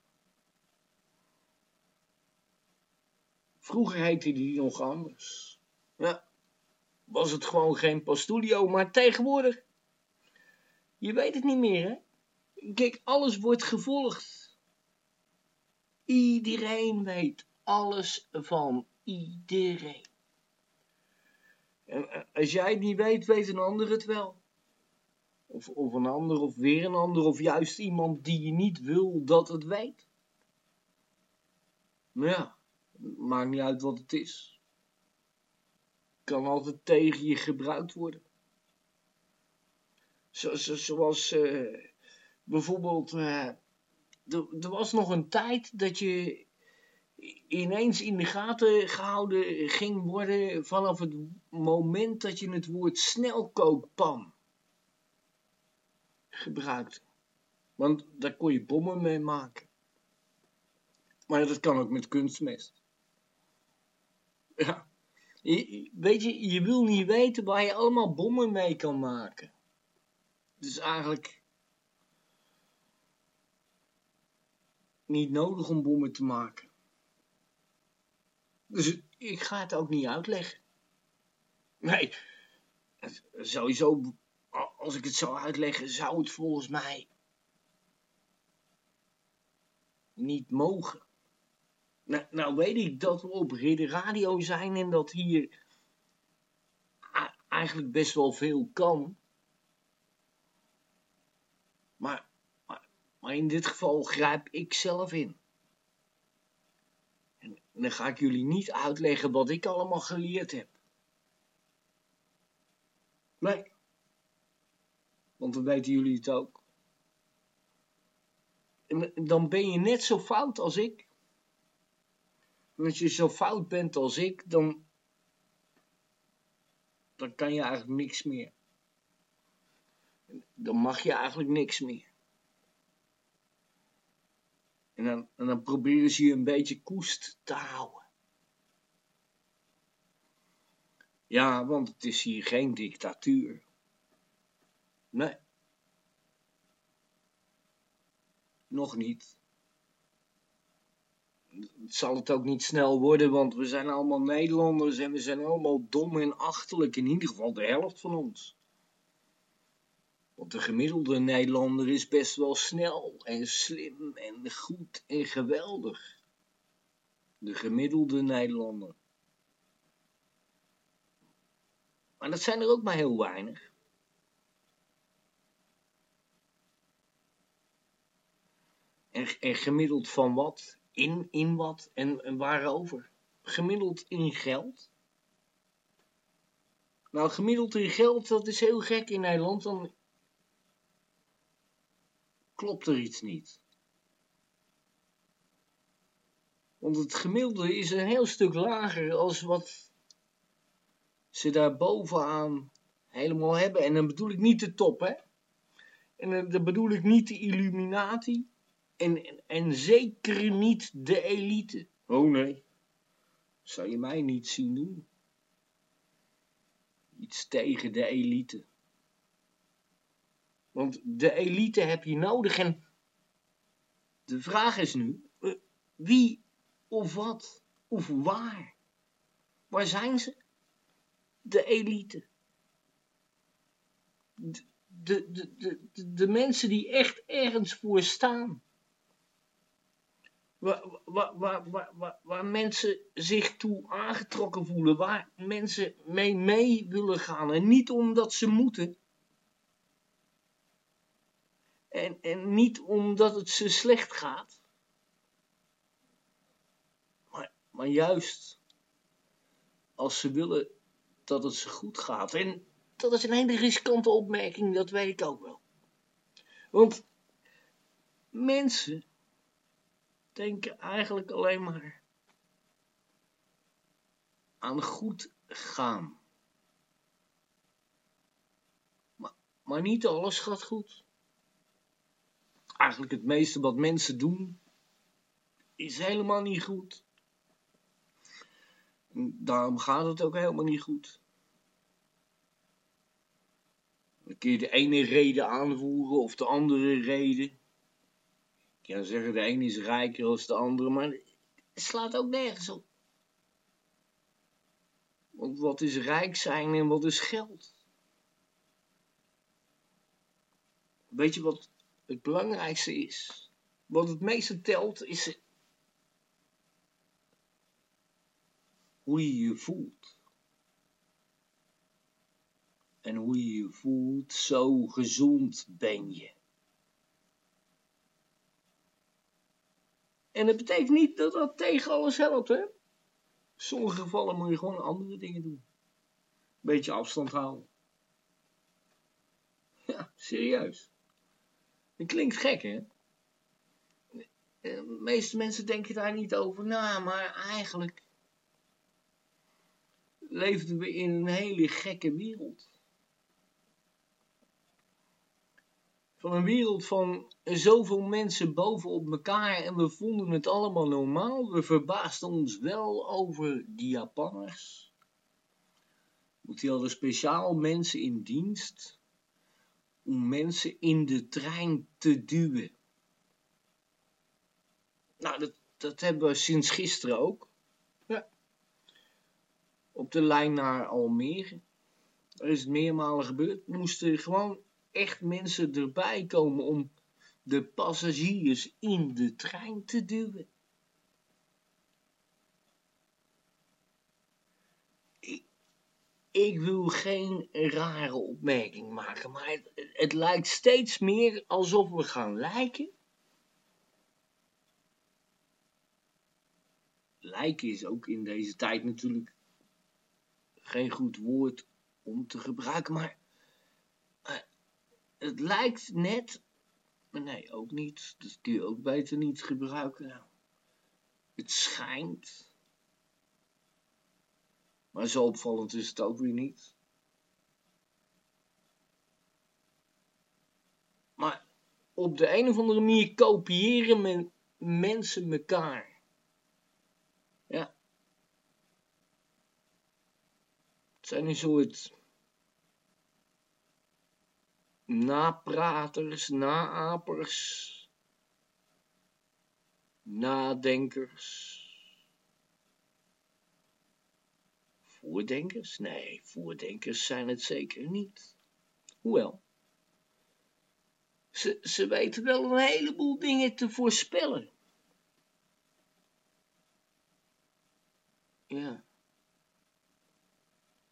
Vroeger heette die nog anders. Ja. Was het gewoon geen Pastulio, maar tegenwoordig. Je weet het niet meer, hè? Kijk, alles wordt gevolgd. Iedereen weet alles van iedereen. En eh, als jij het niet weet, weet een ander het wel. Of, of een ander, of weer een ander, of juist iemand die je niet wil dat het weet. Maar ja, maakt niet uit wat het is. Kan altijd tegen je gebruikt worden. Zo, zo- zoals eh, bijvoorbeeld, eh, er was nog een tijd dat je ineens in de gaten gehouden ging worden vanaf het moment dat je het woord snelkookpan gebruikte. Want daar kon je bommen mee maken. Maar dat kan ook met kunstmest. Ja. Je- weet je, je wil niet weten waar je allemaal bommen mee kan maken. Dus eigenlijk niet nodig om bommen te maken. Dus ik ga het ook niet uitleggen. Nee, sowieso, als ik het zou uitleggen, zou het volgens mij niet mogen. Nou, nou weet ik dat we op Ridder Radio zijn en dat hier eigenlijk best wel veel kan. Maar, maar, in dit geval grijp ik zelf in. En dan ga ik jullie niet uitleggen wat ik allemaal geleerd heb. Nee. Want dan weten jullie het ook. En dan ben je net zo fout als ik. En als je zo fout bent als ik, dan, dan kan je eigenlijk niks meer. Dan mag je eigenlijk niks meer. En dan, en dan proberen ze je een beetje koest te houden. Ja, want het is hier geen dictatuur. Nee. Nog niet. Zal het ook niet snel worden, want we zijn allemaal Nederlanders en we zijn allemaal dom en achterlijk. In ieder geval de helft van ons. Want de gemiddelde Nederlander is best wel snel en slim en goed en geweldig. De gemiddelde Nederlander. Maar dat zijn er ook maar heel weinig. En, gemiddeld van wat? In, in wat? En, en waarover? Gemiddeld in geld? Nou, gemiddeld in geld, dat is heel gek in Nederland. Dan klopt er iets niet. Want het gemiddelde is een heel stuk lager als wat ze daar bovenaan helemaal hebben. En dan bedoel ik niet de top, hè. En dan bedoel ik niet de Illuminati. En, en, zeker niet de elite. Oh nee, zou je mij niet zien doen. Iets tegen de elite. Want de elite heb je nodig en de vraag is nu, eh, wie of wat of waar? Waar zijn ze? De elite. De, de, de, de, de mensen die echt ergens voor staan. Waar, mensen zich toe aangetrokken voelen, waar mensen mee mee willen gaan en niet omdat ze moeten. En, en niet omdat het ze slecht gaat. Maar, maar juist als ze willen dat het ze goed gaat. En dat is een hele riskante opmerking, dat weet ik ook wel. Want mensen denken eigenlijk alleen maar aan goed gaan. Maar, maar niet alles gaat goed. Eigenlijk het meeste wat mensen doen is helemaal niet goed. Daarom gaat het ook helemaal niet goed. Dan kun je de ene reden aanvoeren of de andere reden. Ik kan zeggen, de ene is rijker dan de andere, maar het slaat ook nergens op. Want wat is rijk zijn en wat is geld? Weet je wat het belangrijkste is? Wat het meeste telt is hoe je je voelt. En hoe je je voelt, zo gezond ben je. En dat betekent niet dat dat tegen alles helpt, hè? In sommige gevallen moet je gewoon andere dingen doen. Beetje afstand houden. Ja, serieus. Dat klinkt gek, hè? Eh, De meeste mensen denken daar niet over na, maar eigenlijk leefden we in een hele gekke wereld. Van een wereld van zoveel mensen bovenop elkaar en we vonden het allemaal normaal. We verbaasden ons wel over die Japanners. Want die hadden speciaal mensen in dienst om mensen in de trein te duwen. Nou, dat, dat hebben we sinds gisteren ook. Ja. Op de lijn naar Almere. Daar is het meermalen gebeurd. Moesten gewoon echt mensen erbij komen om de passagiers in de trein te duwen. Ik, wil geen rare opmerking maken, maar het, het lijkt steeds meer alsof we gaan lijken. Lijken is ook in deze tijd natuurlijk geen goed woord om te gebruiken, maar het lijkt net, maar nee, ook niet. Kun je ook beter niet gebruiken. Nou, het schijnt. Maar zo opvallend is het ook weer niet. Maar op de een of andere manier kopiëren men, mensen elkaar. Ja. Het zijn een soort napraters, naapers, nadenkers. Voordenkers? Nee, voordenkers zijn het zeker niet. Hoewel, ze, ze weten wel een heleboel dingen te voorspellen. Ja.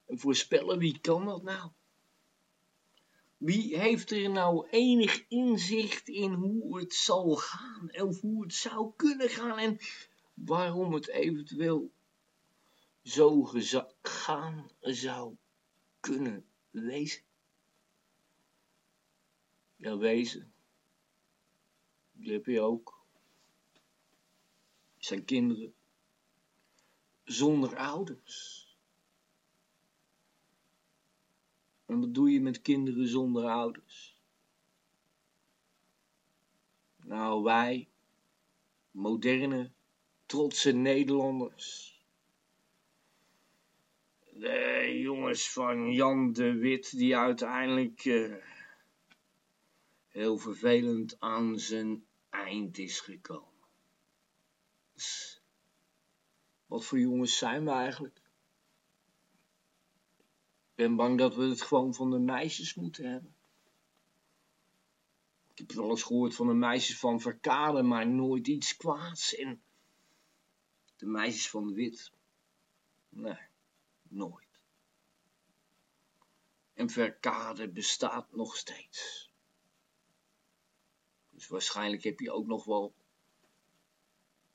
En voorspellen, wie kan dat nou? Wie heeft er nou enig inzicht in hoe het zal gaan of hoe het zou kunnen gaan en waarom het eventueel zo gaan zou kunnen wezen? Ja, wezen. Die heb je ook. Zijn kinderen zonder ouders. En wat doe je met kinderen zonder ouders? Nou, wij, moderne, trotse Nederlanders. De jongens van Jan de Wit, die uiteindelijk uh, heel vervelend aan zijn eind is gekomen. Wat voor jongens zijn we eigenlijk? Ben bang dat we het gewoon van de meisjes moeten hebben. Ik heb wel eens gehoord van de meisjes van Verkade, maar nooit iets kwaads. En de meisjes van Wit, nee, nooit. En Verkade bestaat nog steeds. Dus waarschijnlijk heb je ook nog wel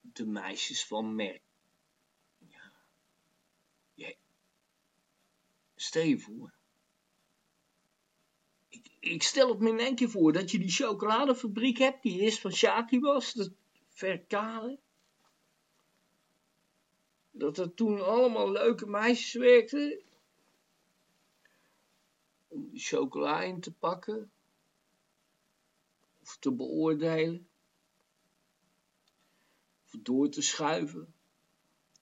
de meisjes van Merk Stel. Ik, ik stel het me in één keer voor dat je die chocoladefabriek hebt, die eerst van Shaki was, dat verkalen. Dat er toen allemaal leuke meisjes werkten. Om de chocola in te pakken. Of te beoordelen. Of door te schuiven.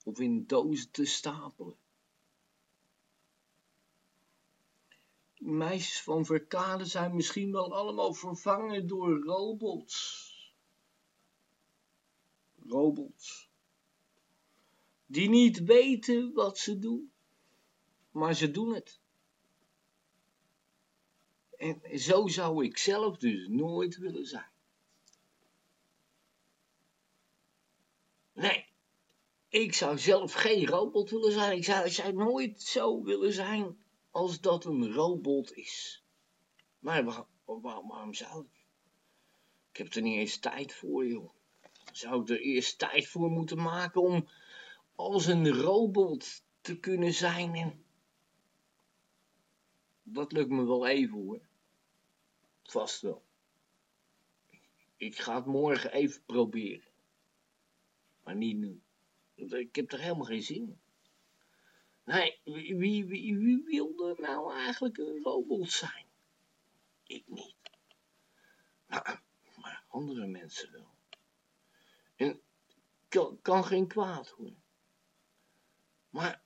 Of in dozen te stapelen. Meisjes van Verkade zijn misschien wel allemaal vervangen door robots. Robots. Die niet weten wat ze doen, maar ze doen het. En zo zou ik zelf dus nooit willen zijn. Nee, ik zou zelf geen robot willen zijn. Ik zou, ik zou nooit zo willen zijn als dat een robot is. Maar waarom, zou ik? Ik heb er niet eens tijd voor, joh. Zou ik er eerst tijd voor moeten maken om als een robot te kunnen zijn. Dat lukt me wel even, hoor. Vast wel. Ik ga het morgen even proberen. Maar niet nu. Ik heb er helemaal geen zin in. Nee, wie, wie, nou eigenlijk een robot zijn? Ik niet. maar andere mensen wel. En kan, kan geen kwaad hoor. Maar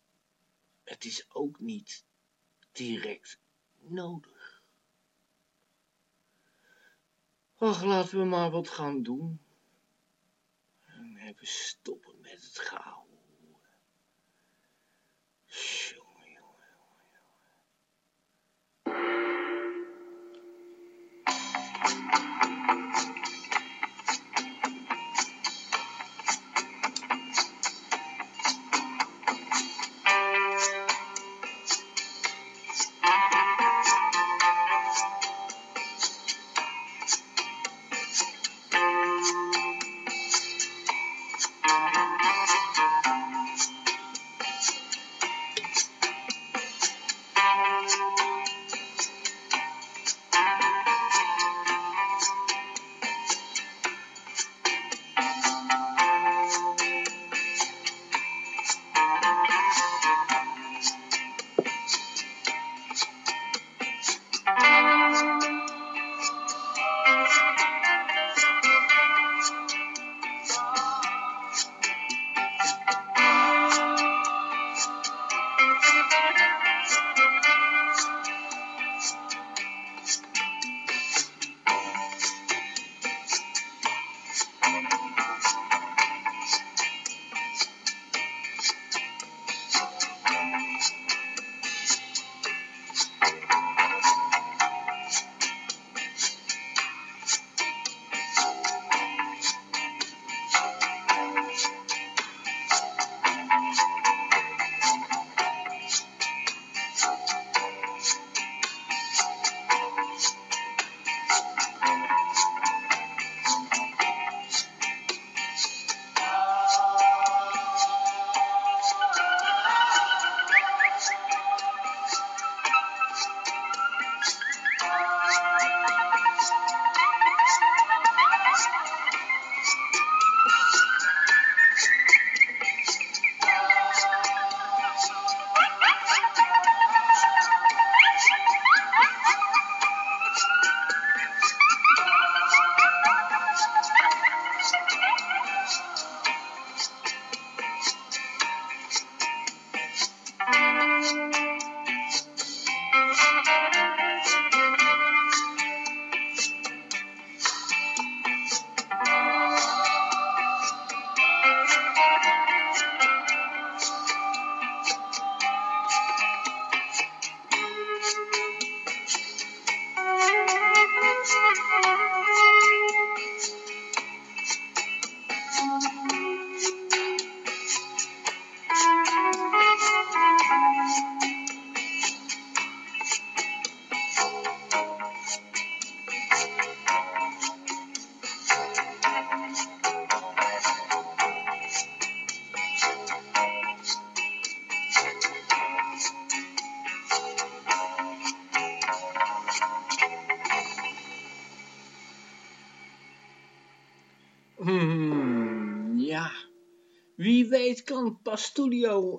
het is ook niet direct nodig. Ach, laten we maar wat gaan doen. En even stoppen met het gehouden. Thank you.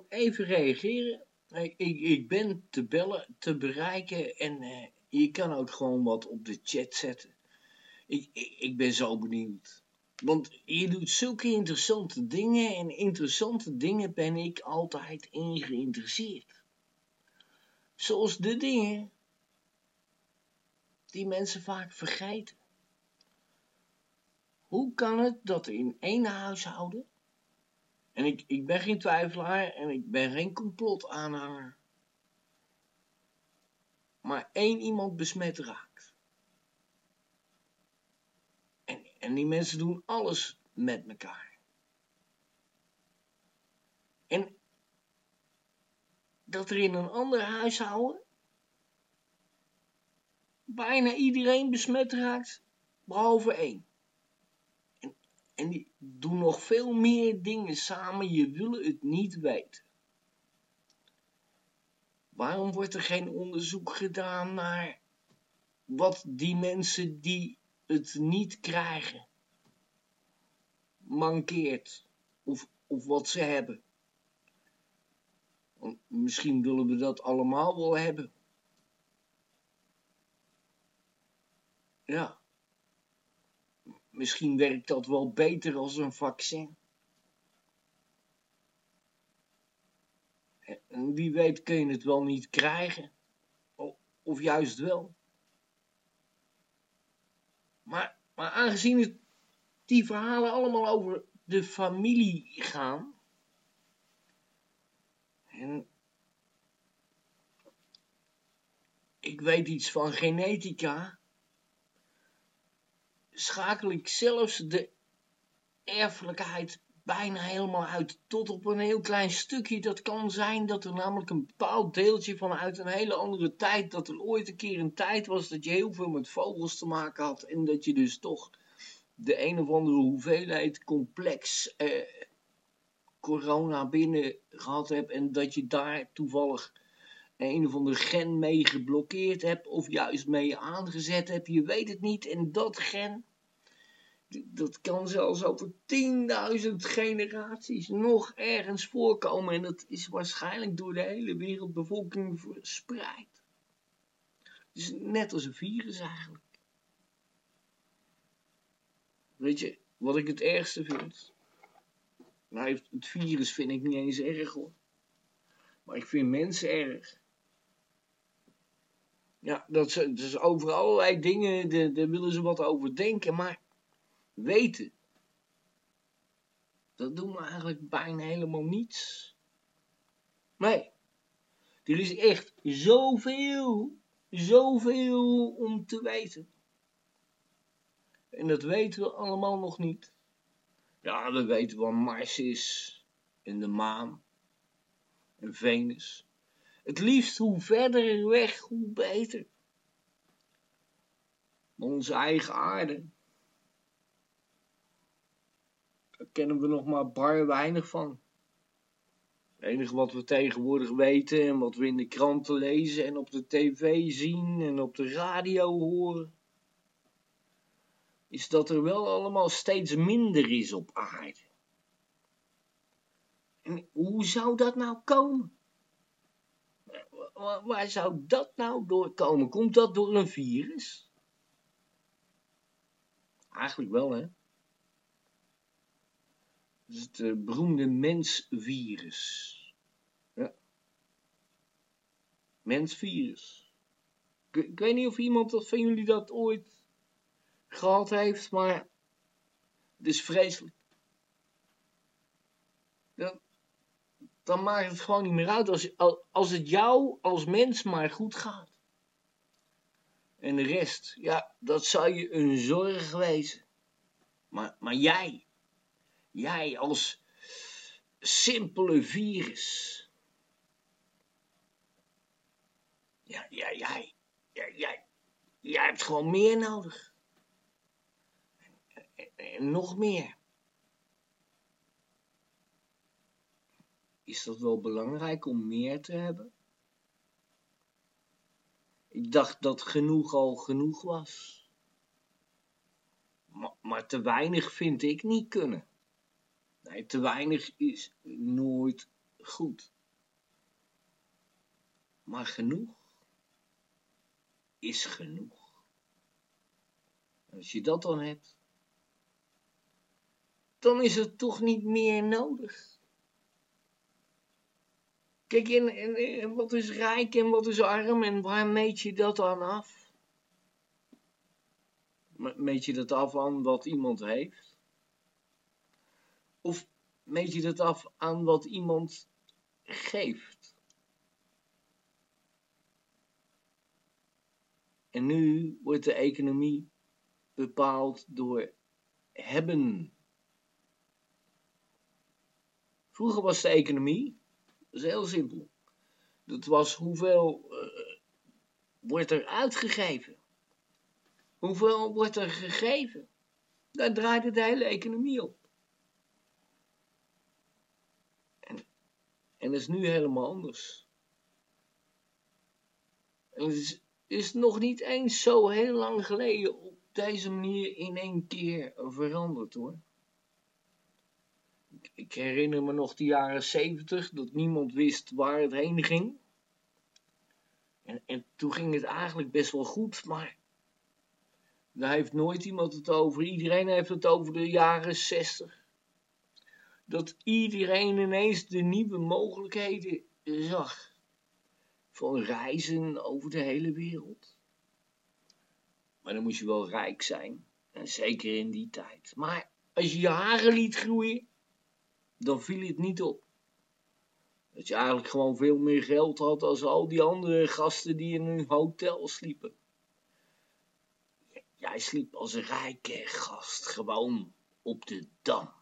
Even reageren. Ik, ik, ben te bellen, te bereiken en eh, je kan ook gewoon wat op de chat zetten. Ik, ik, ik ben zo benieuwd. Want je doet zulke interessante dingen en interessante dingen ben ik altijd in geïnteresseerd. Zoals de dingen die mensen vaak vergeten. Hoe kan het dat in één huishouden, en ik, ik ben geen twijfelaar en ik ben geen complotaanhanger, maar één iemand besmet raakt. En, en die mensen doen alles met elkaar. En dat er in een ander huishouden bijna iedereen besmet raakt, behalve één. En, die doen nog veel meer dingen samen, je wil het niet weten. Waarom wordt er geen onderzoek gedaan naar wat die mensen die het niet krijgen mankeert of, of wat ze hebben? Misschien willen we dat allemaal wel hebben. Ja. Misschien werkt dat wel beter als een vaccin. En wie weet kun je het wel niet krijgen. Of juist wel. Maar, maar aangezien het, die verhalen allemaal over de familie gaan. En ik weet iets van genetica. Schakel ik zelfs de erfelijkheid bijna helemaal uit tot op een heel klein stukje. Dat kan zijn dat er namelijk een bepaald deeltje vanuit een hele andere tijd, dat er ooit een keer een tijd was dat je heel veel met vogels te maken had en dat je dus toch de een of andere hoeveelheid complex eh, corona binnen gehad hebt en dat je daar toevallig een of andere gen mee geblokkeerd hebt of juist mee aangezet hebt. Je weet het niet en dat gen dat kan zelfs over 10.000 generaties nog ergens voorkomen. En dat is waarschijnlijk door de hele wereldbevolking verspreid. Dus net als een virus eigenlijk. Weet je, wat ik het ergste vind? Nou, het virus vind ik niet eens erg hoor. Maar ik vind mensen erg. Ja, dat ze, dus over allerlei dingen, daar willen ze wat over denken, maar weten. Dat doen we eigenlijk bijna helemaal niets. Nee, er is echt zoveel, zoveel om te weten. En dat weten we allemaal nog niet. Ja, we weten wat Mars is en de maan en Venus. Het liefst hoe verder weg, hoe beter. Onze eigen aarde, daar kennen we nog maar bar weinig van. Het enige wat we tegenwoordig weten en wat we in de kranten lezen en op de tv zien en op de radio horen, is dat er wel allemaal steeds minder is op aarde. En hoe zou dat nou komen? Waar, zou dat nou door komen? Komt dat door een virus? Eigenlijk wel, hè? Het eh, beroemde mensvirus. Ja. Mensvirus. Ik, ik weet niet of iemand van jullie dat ooit gehad heeft, maar het is vreselijk. Dan, dan maakt het gewoon niet meer uit als, als het jou als mens maar goed gaat. En de rest, ja, dat zou je een zorg wezen. Maar, maar jij, jij als simpele virus. Ja, jij, jij, jij, jij hebt gewoon meer nodig. En, nog meer. Is dat wel belangrijk om meer te hebben? Ik dacht dat genoeg al genoeg was. Maar te weinig vind ik niet kunnen. Nee, te weinig is nooit goed. Maar genoeg is genoeg. En als je dat dan hebt, dan is er toch niet meer nodig. Kijk, en, wat is rijk en wat is arm en waar meet je dat dan af? Me- Meet je dat af aan wat iemand heeft? Of meet je dat af aan wat iemand geeft? En nu wordt de economie bepaald door hebben. Vroeger was de economie, dat is heel simpel. Dat was hoeveel eh, wordt er uitgegeven. Hoeveel wordt er gegeven? Daar draaide de hele economie op. En, en dat is nu helemaal anders. Het is, is nog niet eens zo heel lang geleden op deze manier in één keer veranderd hoor. Ik- Ik herinner me nog de jaren zeventig, dat niemand wist waar het heen ging. En, en toen ging het eigenlijk best wel goed, maar Daar heeft nooit iemand het over. Iedereen heeft het over de jaren zestig. Dat iedereen ineens de nieuwe mogelijkheden zag. Van reizen over de hele wereld. Maar dan moest je wel rijk zijn. En zeker in die tijd. Maar als je je haren liet groeien, dan viel het niet op. Dat je eigenlijk gewoon veel meer geld had als al die andere gasten die in een hotel sliepen. Jij sliep als een rijke gast gewoon op de dam.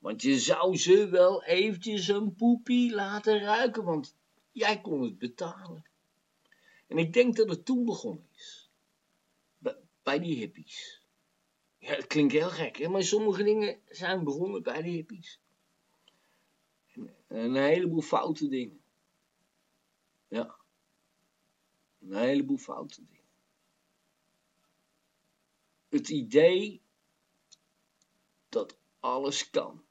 Want je zou ze wel eventjes een poepie laten ruiken, want jij kon het betalen. En ik denk dat het toen begonnen is. Bij, die hippies. Ja, dat klinkt heel gek, hè? maar sommige dingen zijn begonnen bij de hippies. En een heleboel foute dingen. Ja. Een heleboel foute dingen. Het idee dat alles kan.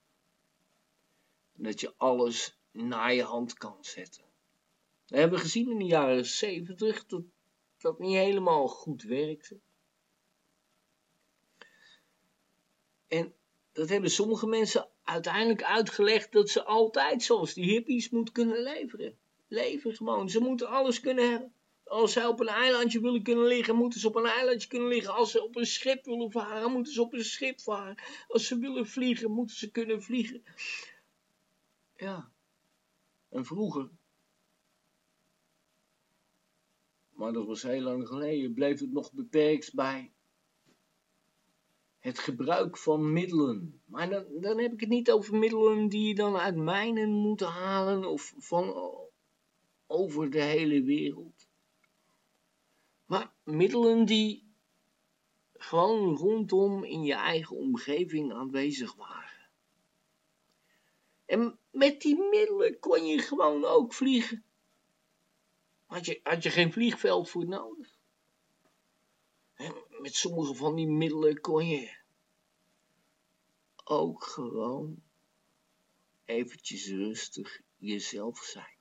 Dat je alles naar je hand kan zetten. We hebben gezien in de jaren zeventig dat dat niet helemaal goed werkte. En dat hebben sommige mensen uiteindelijk uitgelegd dat ze altijd zoals die hippies moeten kunnen leveren. Leven gewoon. Ze moeten alles kunnen hebben. Als zij op een eilandje willen kunnen liggen, moeten ze op een eilandje kunnen liggen. Als ze op een schip willen varen, moeten ze op een schip varen. Als ze willen vliegen, moeten ze kunnen vliegen. Ja. En vroeger, maar dat was heel lang geleden, bleef het nog beperkt bij het gebruik van middelen. Maar dan, dan heb ik het niet over middelen die je dan uit mijnen moet halen of van over de hele wereld. Maar middelen die gewoon rondom in je eigen omgeving aanwezig waren. En met die middelen kon je gewoon ook vliegen. Had je, had je geen vliegveld voor nodig. Met sommige van die middelen kon je ook gewoon eventjes rustig jezelf zijn.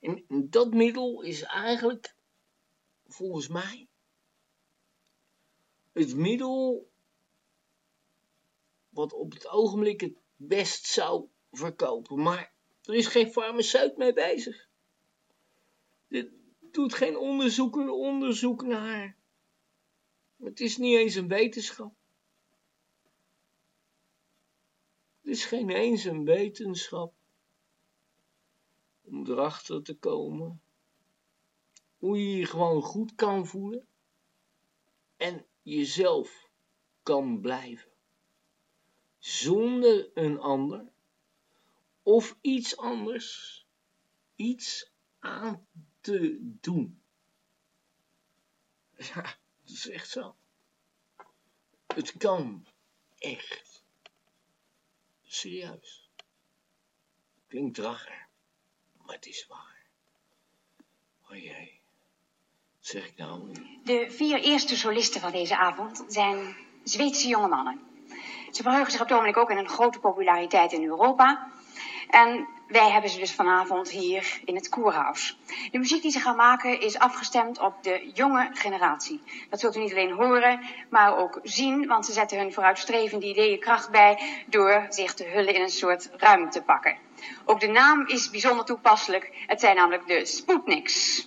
En dat middel is eigenlijk, volgens mij, het middel wat op het ogenblik het best zou verkopen. Maar er is geen farmaceut mee bezig. Er doet geen onderzoeker onderzoek naar. Het is niet eens een wetenschap. Het is geen eens een wetenschap om erachter te komen hoe je je gewoon goed kan voelen en jezelf kan blijven. Zonder een ander of iets anders iets aan te doen. Ja, dat is echt zo. Het kan echt. Serieus. Klinkt raar, maar het is waar. O jee. Zeg ik nou? De vier eerste solisten van deze avond zijn Zweedse jonge mannen. Ze verheugen zich op het ogenblik ook in een grote populariteit in Europa. En wij hebben ze dus vanavond hier in het Koerhuis. De muziek die ze gaan maken is afgestemd op de jonge generatie. Dat zult u niet alleen horen, maar ook zien, want ze zetten hun vooruitstrevende ideeën kracht bij door zich te hullen in een soort ruimtepakken. Ook de naam is bijzonder toepasselijk. Het zijn namelijk de Sputniks.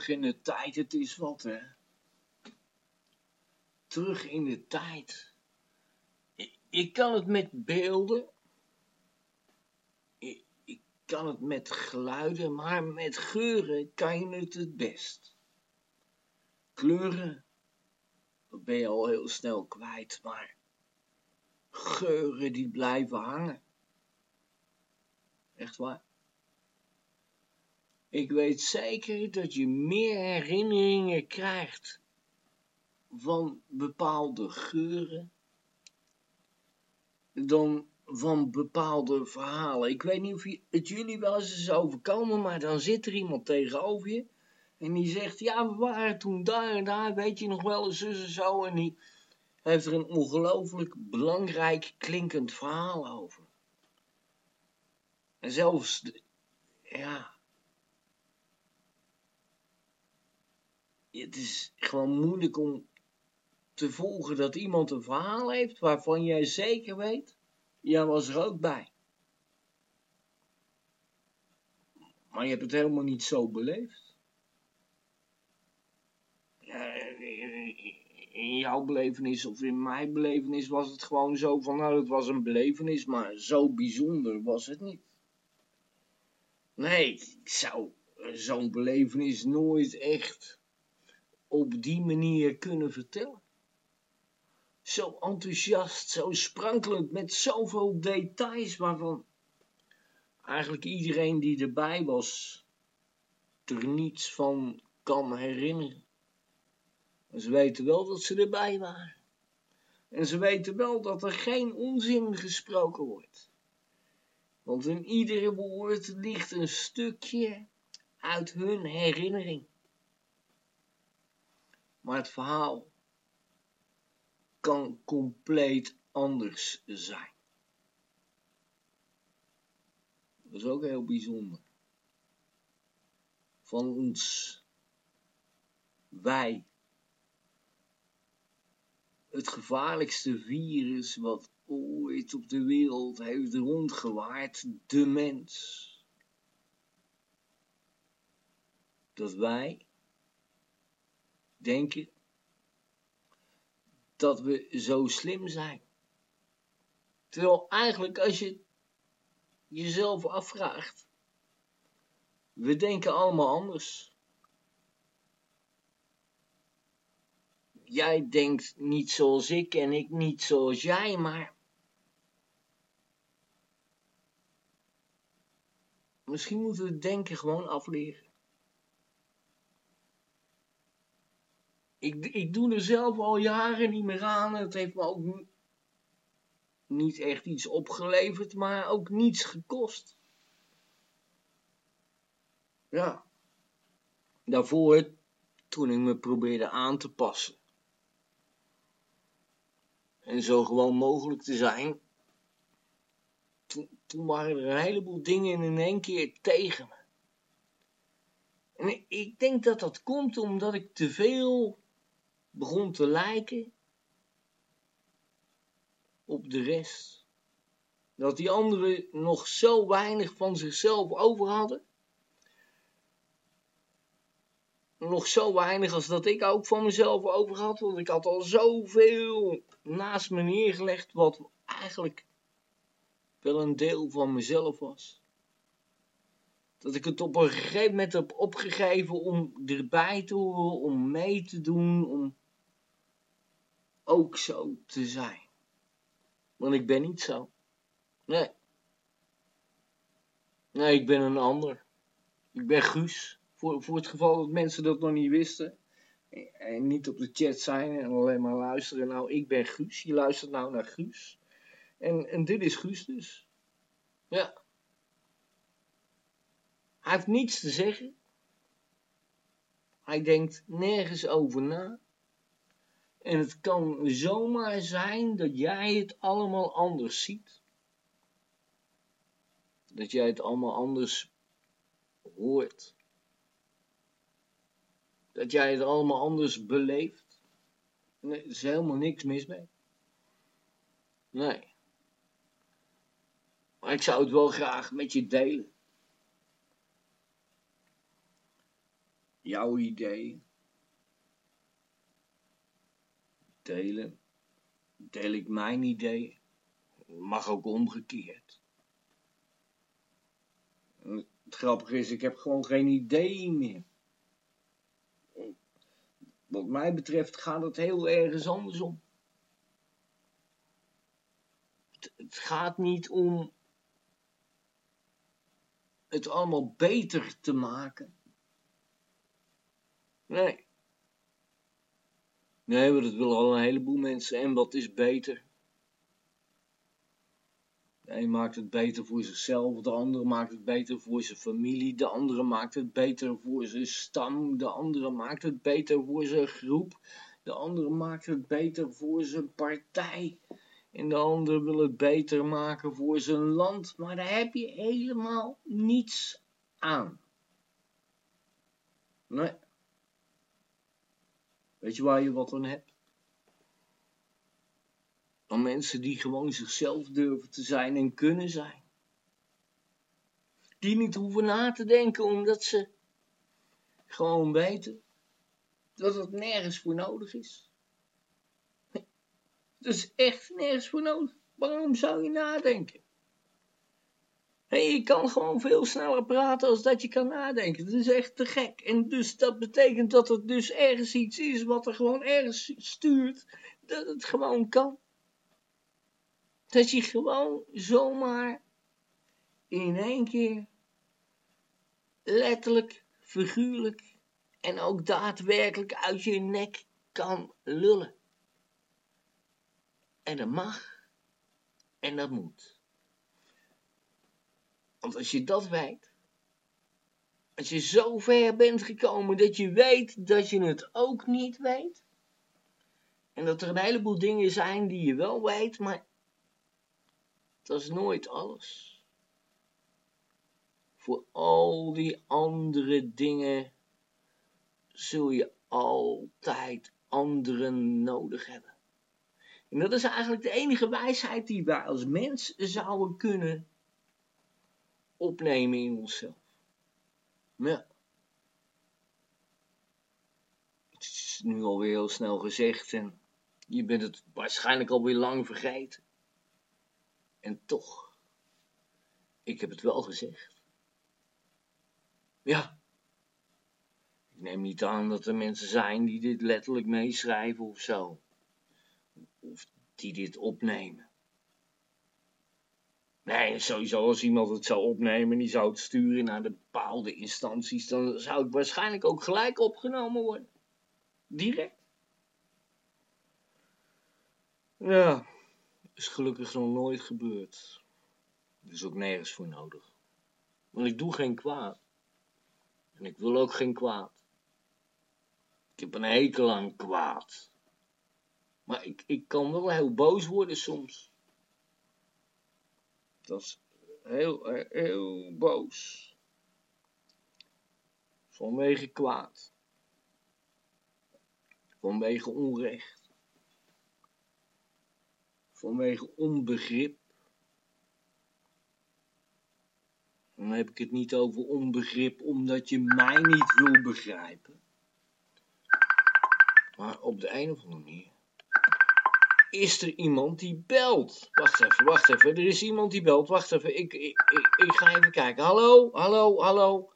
Terug in de tijd, het is wat, hè. Terug in de tijd. Ik, ik kan het met beelden. Ik, ik kan het met geluiden, maar met geuren kan je het het best. Kleuren, dat ben je al heel snel kwijt, maar geuren die blijven hangen. Echt waar. Ik weet zeker dat je meer herinneringen krijgt van bepaalde geuren dan van bepaalde verhalen. Ik weet niet of het jullie wel eens is overkomen, maar dan zit er iemand tegenover je en die zegt, ja, we waren toen daar en daar, weet je nog wel, eens zus en zo, en die heeft er een ongelooflijk belangrijk klinkend verhaal over. En zelfs, de- ja, het is gewoon moeilijk om te volgen dat iemand een verhaal heeft waarvan jij zeker weet, jij was er ook bij. Maar je hebt het helemaal niet zo beleefd. In jouw belevenis of in mijn belevenis was het gewoon zo van, nou, het was een belevenis, maar zo bijzonder was het niet. Nee, ik zou zo'n belevenis nooit echt op die manier kunnen vertellen. Zo enthousiast, zo sprankelend, met zoveel details waarvan eigenlijk iedereen die erbij was er niets van kan herinneren. Ze weten wel dat ze erbij waren. En ze weten wel dat er geen onzin gesproken wordt. Want in iedere woord ligt een stukje uit hun herinnering. Maar het verhaal kan compleet anders zijn. Dat is ook heel bijzonder. Van ons, wij, het gevaarlijkste virus wat ooit op de wereld heeft rondgewaard, de mens. Dat wij denken dat we zo slim zijn. Terwijl eigenlijk als je jezelf afvraagt, we denken allemaal anders. Jij denkt niet zoals ik en ik niet zoals jij, maar misschien moeten we denken gewoon afleren. Ik, ik doe er zelf al jaren niet meer aan. Het heeft me ook ni- niet echt iets opgeleverd, maar ook niets gekost. Ja. Daarvoor, toen ik me probeerde aan te passen. En zo gewoon mogelijk te zijn. Toen, toen waren er een heleboel dingen in één keer tegen me. En ik denk dat dat komt omdat ik te veel begon te lijken op de rest. Dat die anderen nog zo weinig van zichzelf over hadden. Nog zo weinig als dat ik ook van mezelf over had. Want ik had al zoveel naast me neergelegd wat eigenlijk wel een deel van mezelf was. Dat ik het op een gegeven moment heb opgegeven om erbij te horen, om mee te doen, om ook zo te zijn. Want ik ben niet zo. Nee. Nee, ik ben een ander. Ik ben Guus. Voor, voor het geval dat mensen dat nog niet wisten. En niet op de chat zijn en alleen maar luisteren. Nou, ik ben Guus. Je luistert nou naar Guus. En, en dit is Guus dus. Ja. Hij heeft niets te zeggen. Hij denkt nergens over na. En het kan zomaar zijn dat jij het allemaal anders ziet. Dat jij het allemaal anders hoort. Dat jij het allemaal anders beleeft. Nee, er is helemaal niks mis mee. Nee. Maar ik zou het wel graag met je delen. jouw idee delen, deel ik mijn idee, mag ook omgekeerd. Het grappige is, ik heb gewoon geen idee meer. Wat mij betreft gaat het heel ergens anders om. Het gaat niet om het allemaal beter te maken. Nee. Nee, maar dat willen al een heleboel mensen. En wat is beter? De een maakt het beter voor zichzelf, de andere maakt het beter voor zijn familie, de andere maakt het beter voor zijn stam, de andere maakt het beter voor zijn groep, de andere maakt het beter voor zijn partij. En de andere wil het beter maken voor zijn land, maar daar heb je helemaal niets aan. Nee. Weet je waar je wat aan hebt? Aan mensen die gewoon zichzelf durven te zijn en kunnen zijn. Die niet hoeven na te denken omdat ze gewoon weten dat het nergens voor nodig is. Het is echt nergens voor nodig. Waarom zou je nadenken? Je kan gewoon veel sneller praten als dat je kan nadenken. Dat is echt te gek. En dus dat betekent dat er dus ergens iets is wat er gewoon ergens stuurt. Dat het gewoon kan. Dat je gewoon zomaar in één keer letterlijk, figuurlijk en ook daadwerkelijk uit je nek kan lullen. En dat mag en dat moet. Want als je dat weet, als je zo ver bent gekomen dat je weet dat je het ook niet weet, en dat er een heleboel dingen zijn die je wel weet, maar dat is nooit alles. Voor al die andere dingen zul je altijd anderen nodig hebben. En dat is eigenlijk de enige wijsheid die wij als mens zouden kunnen opnemen in onszelf. Ja. Het is nu alweer heel snel gezegd en je bent het waarschijnlijk alweer lang vergeten. En toch, ik heb het wel gezegd. Ja. Ik neem niet aan dat er mensen zijn die dit letterlijk meeschrijven of zo. Of die dit opnemen. Nee, sowieso als iemand het zou opnemen en die zou het sturen naar de bepaalde instanties, dan zou het waarschijnlijk ook gelijk opgenomen worden. Direct. Ja, is gelukkig nog nooit gebeurd. Er is ook nergens voor nodig. Want ik doe geen kwaad. En ik wil ook geen kwaad. Ik heb een hekel aan kwaad. Maar ik, ik kan wel heel boos worden soms. Dat is heel, heel boos. Vanwege kwaad. Vanwege onrecht. Vanwege onbegrip. Dan heb ik het niet over onbegrip omdat je mij niet wil begrijpen. Maar op de een of andere manier is er iemand die belt. Wacht even, wacht even. Er is iemand die belt. Wacht even, ik, ik, ik, ik ga even kijken. Hallo, hallo, hallo.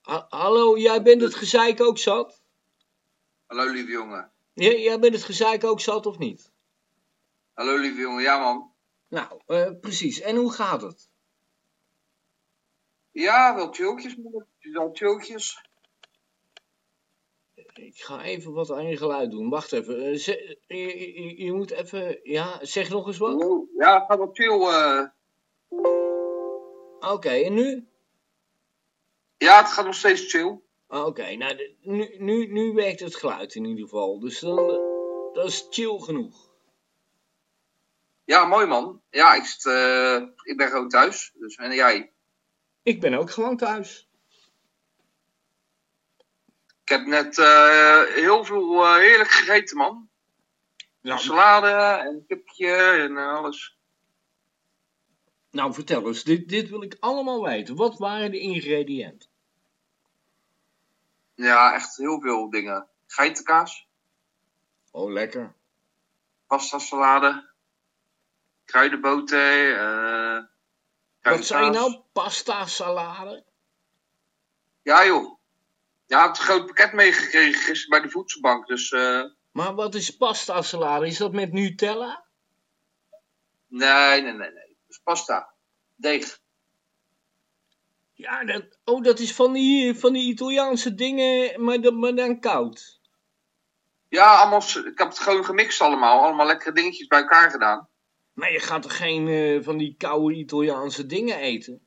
Ha- hallo, jij bent het gezeik ook zat? Hallo lieve jongen. Jij bent het gezeik ook zat of niet? Hallo lieve jongen. Ja man. Nou, eh, precies. En hoe gaat het? Ja, wel chilltjes man. Wel chilltjes. Ik ga even wat aan je geluid doen. Wacht even. Eh, ze- je, je- je moet even... Ja, zeg nog eens wat. Ja, het gaat wel chill. eh. Oké, en nu? Ja, het gaat nog steeds chill. Ah, Oké, nou, de- nu, nu, nu werkt het geluid in ieder geval. Dus dan, eh, dat is chill genoeg. Ja, mooi man. Ja, ik, zit, eh, ik ben gewoon thuis. Dus, en jij? Ik ben ook gewoon thuis. Ik heb net eh, heel veel eh, heerlijk gegeten man. Nou, Salade en kipje en eh, alles. Nou, vertel eens, dit, dit wil ik allemaal weten. Wat waren de ingrediënten? Ja, echt heel veel dingen. Geitenkaas, Oh, lekker. pasta salade, kruidenboter, Wat zei je nou? Pasta salade? Ja joh. Ja, een groot pakket meegekregen gisteren bij de voedselbank. Dus eh, Maar wat is pasta salade? Is dat met Nutella? nee, nee, nee, nee. Dus pasta. Deeg. Ja, dat, oh, dat is van die, van die Italiaanse dingen, maar dan, maar dan koud. Ja, allemaal, ik heb het gewoon gemixt allemaal. Allemaal lekkere dingetjes bij elkaar gedaan. Maar je gaat toch geen eh, van die koude Italiaanse dingen eten?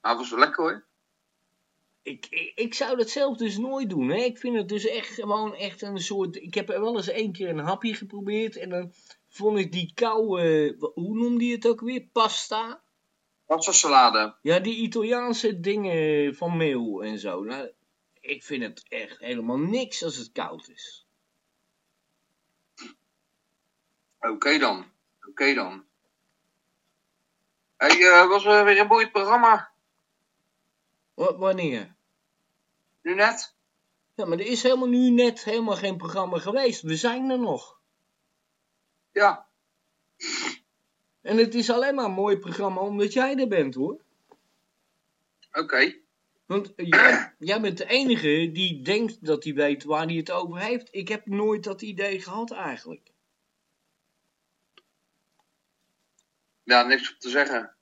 Nou, dat was wel lekker hoor. Ik, ik, ik zou dat zelf dus nooit doen. Hè? Ik vind het dus echt gewoon echt een soort... Ik heb er wel eens één keer een hapje geprobeerd en dan vond ik die koude... Hoe noemde je het ook weer? Pasta? Pasta salade. Ja, die Italiaanse dingen van meel en zo. Nou, ik vind het echt helemaal niks als het koud is. Oké dan. Oké dan. Hé, hey, eh, was er weer een boeiend programma. Wa- wanneer? Nu net? Ja, maar er is helemaal nu net helemaal geen programma geweest. We zijn er nog. Ja. En het is alleen maar een mooi programma omdat jij er bent hoor. Oké. Want eh, jij, jij bent de enige die denkt dat hij weet waar hij het over heeft. Ik heb nooit dat idee gehad eigenlijk. Ja, niks op te zeggen.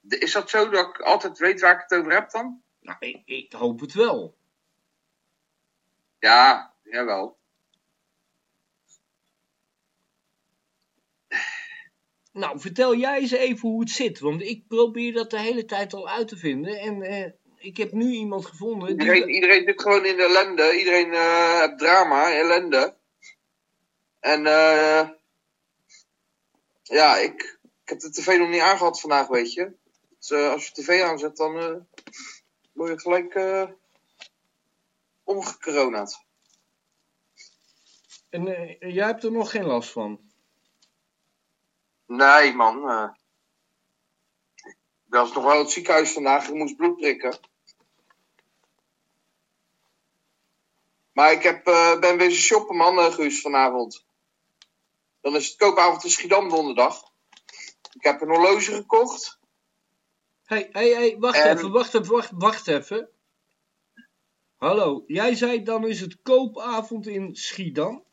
Is dat zo dat ik altijd weet waar ik het over heb dan? Nou, ik, ik hoop het wel. Ja, jawel. Nou, vertel jij eens even hoe het zit. Want ik probeer dat de hele tijd al uit te vinden. En eh, ik heb nu iemand gevonden. die- Iedereen, iedereen zit gewoon in de ellende. Iedereen eh heeft drama, ellende. En eh ja, ik, ik heb de tv nog niet aangehad vandaag, weet je. Dus, eh, als je tv aanzet, dan word je gelijk omgecoronad. En eh, jij hebt er nog geen last van. Nee, man. eh ik was nog wel het ziekenhuis vandaag. Ik moest bloed prikken. Maar ik heb, ben wezen shoppen, man, Guus, vanavond. Dan is het koopavond in Schiedam donderdag. Ik heb een horloge gekocht. Hé, hé, hé, wacht En- even, wacht even, wacht, wacht even. Hallo, jij zei dan is het koopavond in Schiedam.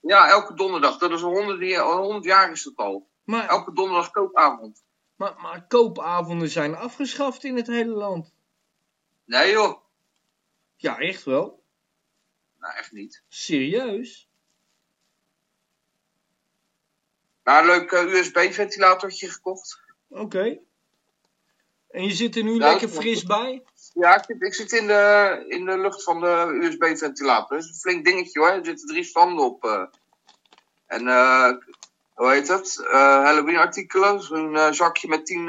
Ja, elke donderdag. Dat is al 100, jaar- al 100 jaar is dat al. Maar, Elke donderdag koopavond. maar, maar koopavonden zijn afgeschaft in het hele land. Nee joh. Ja, echt wel. Nou, echt niet. Serieus. Maar een leuk eh, USB-ventilatortje gekocht. Oké. En je zit er nu Ja, lekker dat- fris bij? Ja, ik zit, ik zit in, de, in de lucht van de USB-ventilator. Dat is een flink dingetje hoor. Er zitten drie standen op. eh. En eh, hoe heet het? Eh Halloween-artikelen. Zo'n eh, zakje met tien,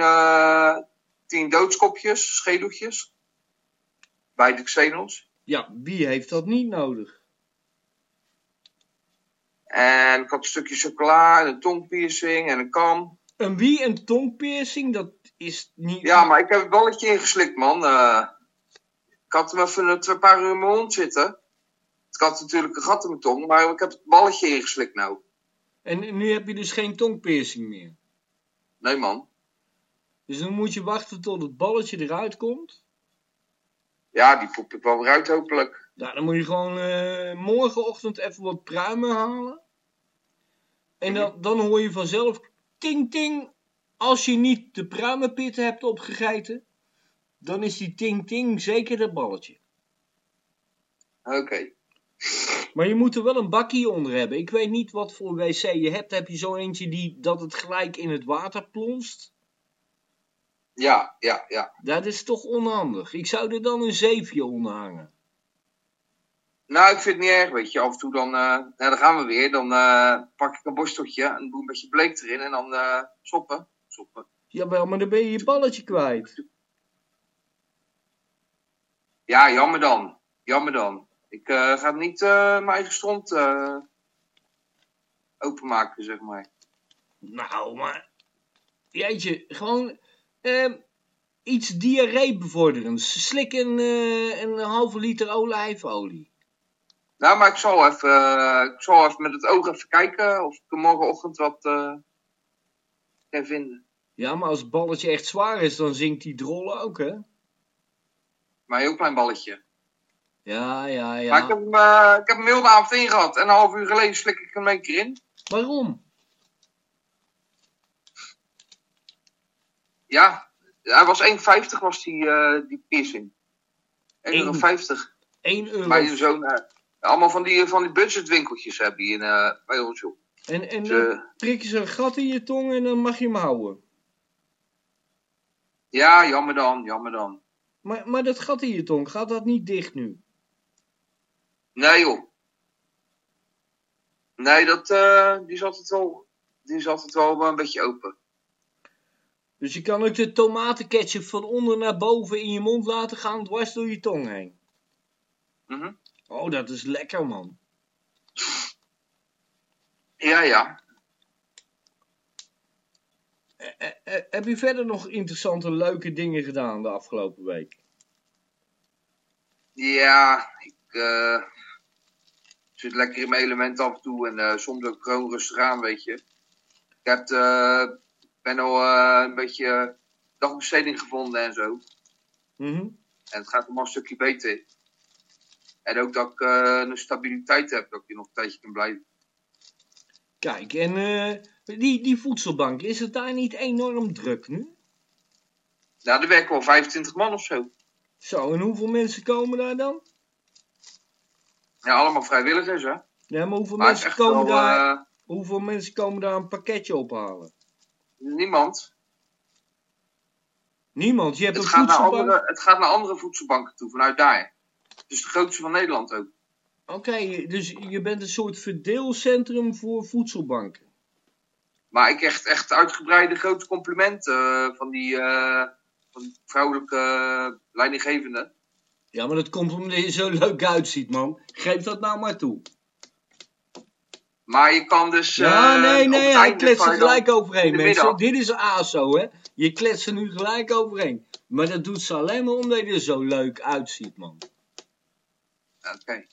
tien doodskopjes, schedeltjes. Bij de Xenos. Ja, wie heeft dat niet nodig? En ik had een stukje chocola en een tongpiercing en een kam. Een wie een tongpiercing, dat is niet... Ja, maar ik heb het balletje ingeslikt, man. Eh, ik had hem even een paar uur in mijn mond zitten. Ik had natuurlijk een gat in mijn tong, maar ik heb het balletje ingeslikt nou. En nu heb je dus geen tongpiercing meer. Nee, man. Dus dan moet je wachten tot het balletje eruit komt. Ja, die poep ik wel weer uit, hopelijk. Nou, dan moet je gewoon eh, morgenochtend even wat pruimen halen. En dan, dan hoor je vanzelf ting ting. Als je niet de pruimenpit hebt opgegeten, dan is die ting ting zeker dat balletje. Oké. Maar je moet er wel een bakje onder hebben. Ik weet niet wat voor wc je hebt. Heb je zo eentje die dat het gelijk in het water plonst? Ja, ja, ja. Dat is toch onhandig. Ik zou er dan een zeefje onder hangen. Nou, ik vind het niet erg, weet je. Af en toe dan, eh nou, dan gaan we weer. Dan eh, pak ik een borsteltje en doe een beetje bleek erin. En dan eh soppen. Jawel, maar dan ben je je balletje kwijt. Ja, jammer dan. Jammer dan. Ik eh, ga niet eh, mijn eigen stront eh, openmaken, zeg maar. Nou, maar... Jeetje, gewoon... ehm, iets diarreebevorderends. Slik een, een halve liter olijfolie. Nou, maar ik zal even, ik zal even met het oog even kijken of ik morgenochtend wat Ja, maar als het balletje echt zwaar is, dan zinkt die drollen ook, hè? Maar een heel klein balletje. Ja, ja, ja. Maar ik heb, hem, eh, ik heb hem heel de avond ingehad en een half uur geleden slik ik hem een keer in. Waarom? Ja, hij was 1,50 was die, eh, die piercing. 1,50 1 euro. euro. Maar je zo'n, eh, allemaal van die, van die budgetwinkeltjes heb je in, bij ons, joh. En, en dan prik je zo'n gat in je tong en dan mag je hem houden. ja, jammer dan, jammer dan. Maar, maar dat gat in je tong, gaat dat niet dicht nu? Nee, joh. Nee, dat, eh, die zat het wel, die zat het wel een beetje open. Dus je kan ook de tomatenketchup van onder naar boven in je mond laten gaan, dwars door je tong heen. Mhm. Oh, dat is lekker, man. Ja, ja. Eh, eh, heb je verder nog interessante, leuke dingen gedaan de afgelopen week? Ja, ik eh, zit lekker in mijn element af en toe en eh, soms ook gewoon rustig aan, weet je. Ik heb, eh, ben al een beetje dagbesteding gevonden en zo. Mhm. En het gaat allemaal een stukje beter. En ook dat ik een stabiliteit heb, dat ik hier nog een tijdje kan blijven. Kijk, en eh, die, die voedselbank, is het daar niet enorm druk nu? Nou, er werken wel 25 man of zo. Zo, en hoeveel mensen komen daar dan? Ja, allemaal vrijwilligers, hè. Ja, maar hoeveel, Maar mensen, komen wel, daar, eh, hoeveel mensen komen daar een pakketje ophalen? niemand. Niemand, je hebt Het een gaat, naar voedselbank. andere, het gaat naar andere voedselbanken toe, vanuit daar. Het is de grootste van Nederland ook. Oké, dus je bent een soort verdeelcentrum voor voedselbanken. Maar ik echt, echt uitgebreide grote complimenten eh, van die, eh, van die vrouwelijke eh, leidinggevende. Ja, maar dat komt omdat je zo leuk uitziet, man. Geef dat nou maar toe. Maar je kan dus... Ja, nee, nee, hij kletst kan er gelijk overheen, mensen. Dit is ASO, hè. Je kletst er nu gelijk overheen. Maar dat doet ze alleen maar omdat je er zo leuk uitziet, man. Oké.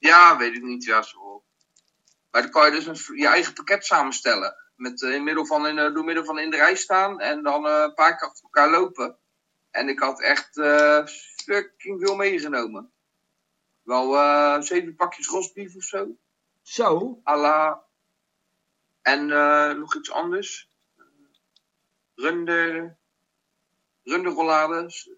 Ja, weet ik niet. Ja, zo. Maar dan kan je dus een, je eigen pakket samenstellen. Met, eh, in middel van in, eh, door middel van in de rij staan en dan eh, een paar keer achter elkaar lopen. En ik had echt eh fucking veel meegenomen. Wel zeven pakjes rosbief of zo. Zo? Alla. En nog iets anders. Runder. Runderrollades.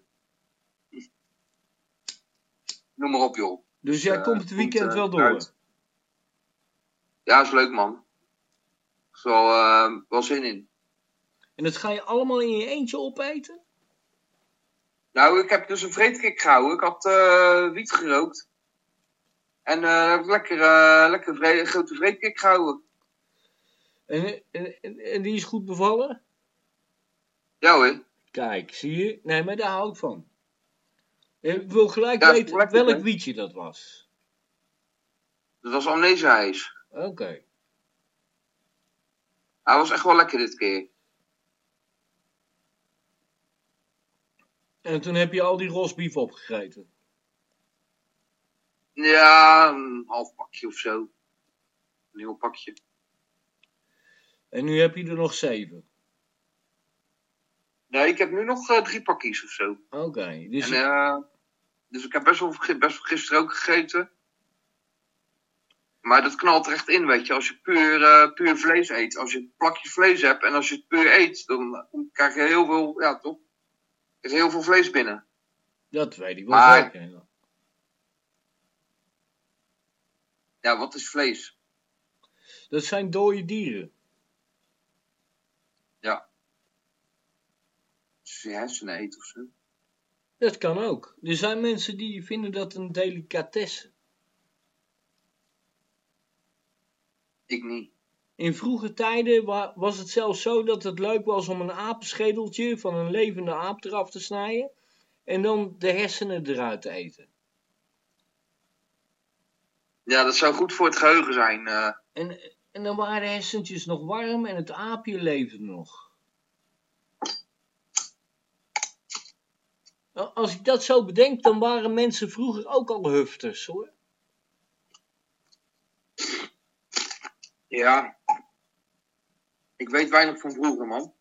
Noem maar op, joh. Dus jij eh, komt het weekend eh, wel door. Ja, is leuk, man. Er is wel, eh, wel zin in. En dat ga je allemaal in je eentje opeten? Nou, ik heb dus een vreedkick gehouden. Ik had eh, wiet gerookt. En eh heb ik lekker, eh lekker vre grote vreedkick gehouden. En, en, en, en die is goed bevallen? Ja hoor. Kijk, zie je? Nee, maar daar hou ik van. Ik wil gelijk Ja, weten welk wietje dat was. Dat was amnesieijs. Oké. Hij was echt wel lekker dit keer. En toen heb je al die rosbief opgegeten. Ja, een half pakje of zo. Een heel pakje. En nu heb je er nog zeven. Nee, ik heb nu nog eh, drie pakjes of zo. Oké. Dus En, eh, dus ik heb best wel, best wel gisteren ook gegeten. Maar dat knalt er echt in, weet je. Als je puur, eh, puur vlees eet. Als je plakjes vlees hebt en als je het puur eet, dan, dan krijg je heel veel, ja toch? Er is heel veel vlees binnen. dat weet ik wel Maar- zeker. ja. Ja, wat is vlees? Dat zijn dode dieren. Als je hersenen eet of zo. Dat kan ook. Er zijn mensen die vinden dat een delicatesse. Ik niet. In vroege tijden wa- was het zelfs zo dat het leuk was om een apenschedeltje van een levende aap eraf te snijden en dan de hersenen eruit te eten. Ja, dat zou goed voor het geheugen zijn. eh. En, En dan waren de hersentjes nog warm en het aapje leefde nog. Als ik dat zo bedenk, dan waren mensen vroeger ook al hufters, hoor. Ja. Ik weet weinig van vroeger, man.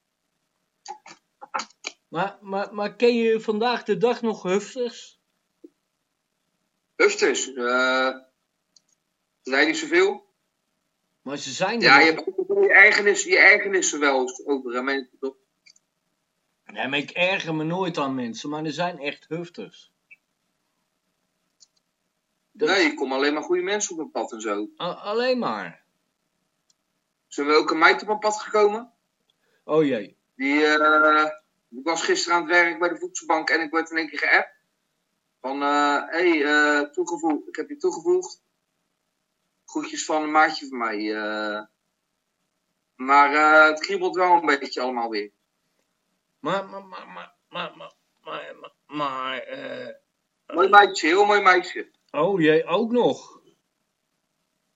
Maar, maar, maar ken je vandaag de dag nog hufters? Hufters, eh nee, niet zoveel. Maar ze zijn er Ja, nog. je hebt ook je ergernissen, je ergernissen wel over mensen, toch? Nee, maar ik erger me nooit aan mensen, maar er zijn echt hufters. Dat- Nee, je komt alleen maar goede mensen op een pad en zo. A- alleen maar. Zijn we ook een meid op een pad gekomen? Oh jee. Die, eh, ik was gisteren aan het werk bij de voedselbank en ik werd in één keer geappt. Van, eh hey, eh, toegevoegd. Ik heb je toegevoegd. Groetjes van een maatje van mij. maar het kriebelt wel een beetje allemaal weer. Maar, maar, maar, maar, maar, maar, eh, Mooi meisje, heel mooi meisje. Oh jij ook nog?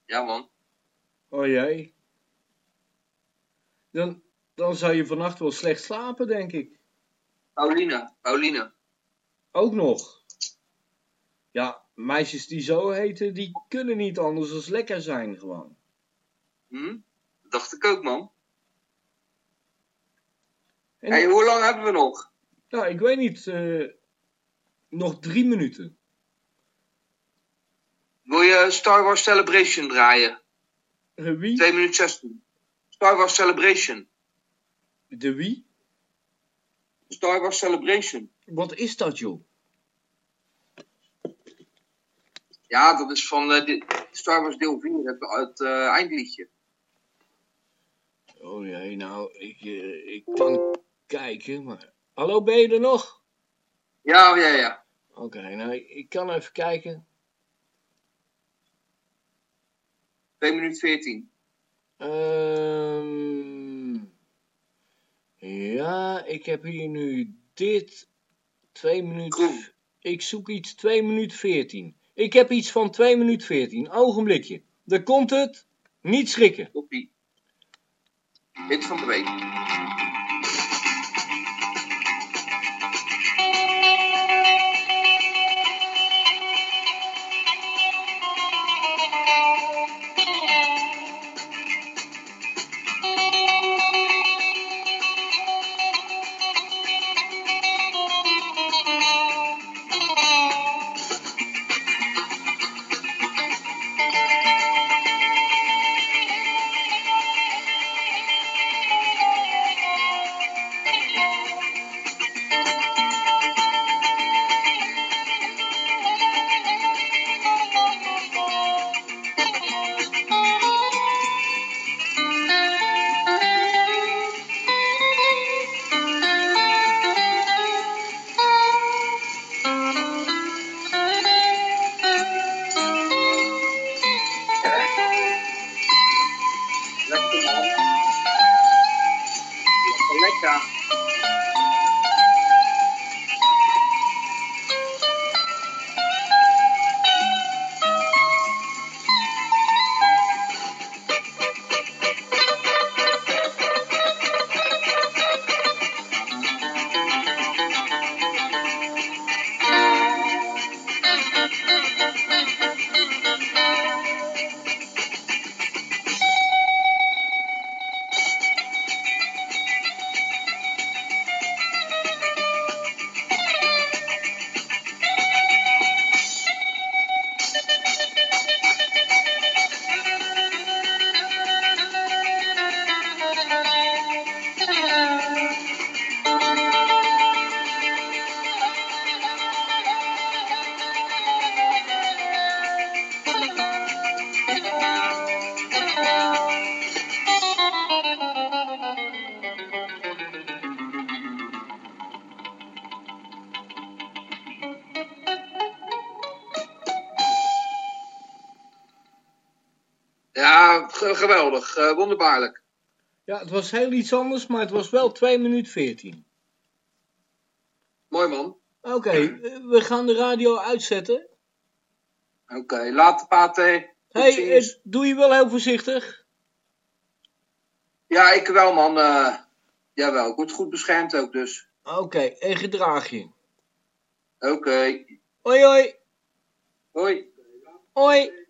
Ja man. Oh jij. Dan, dan zou je vannacht wel slecht slapen, denk ik. Paulina, Paulina. Ook nog? Ja, meisjes die zo heten, die kunnen niet anders dan lekker zijn gewoon. Hm? Dacht ik ook, man. En, Hey, hoe lang hebben we nog? Nou, ik weet niet, eh, nog drie minuten. Wil je Star Wars Celebration draaien? Eh, wie? 2 minuten 16. Star Wars Celebration. De wie? Star Wars Celebration. Wat is dat, joh? Ja, dat is van eh, Star Wars deel 4, het, het eindliedje. Oh jee, nou, ik, eh, ik kan kijken, maar... Hallo, ben je er nog? Ja, ja, ja. Oké, nou, ik, kan even kijken. 2 minuten 14. Ehm ja, ik heb hier nu dit. 2 minuten. Groen. Ik zoek iets 2 minuten 14. Ik heb iets van 2 minuten 14. Ogenblikje. Daar komt het. Niet schrikken. Toppie. Hit van de week. Eh, wonderbaarlijk. Ja, het was heel iets anders, maar het was wel 2 minuten 14. Mooi man. Oké, eh, we gaan de radio uitzetten. Oké, later Pate. Hey, eh, doe je wel heel voorzichtig. Ja, ik wel, man. eh jawel, ik word goed beschermd ook, dus. Oké, en gedraag je. Oké. Hoi, hoi. Hoi. Hoi.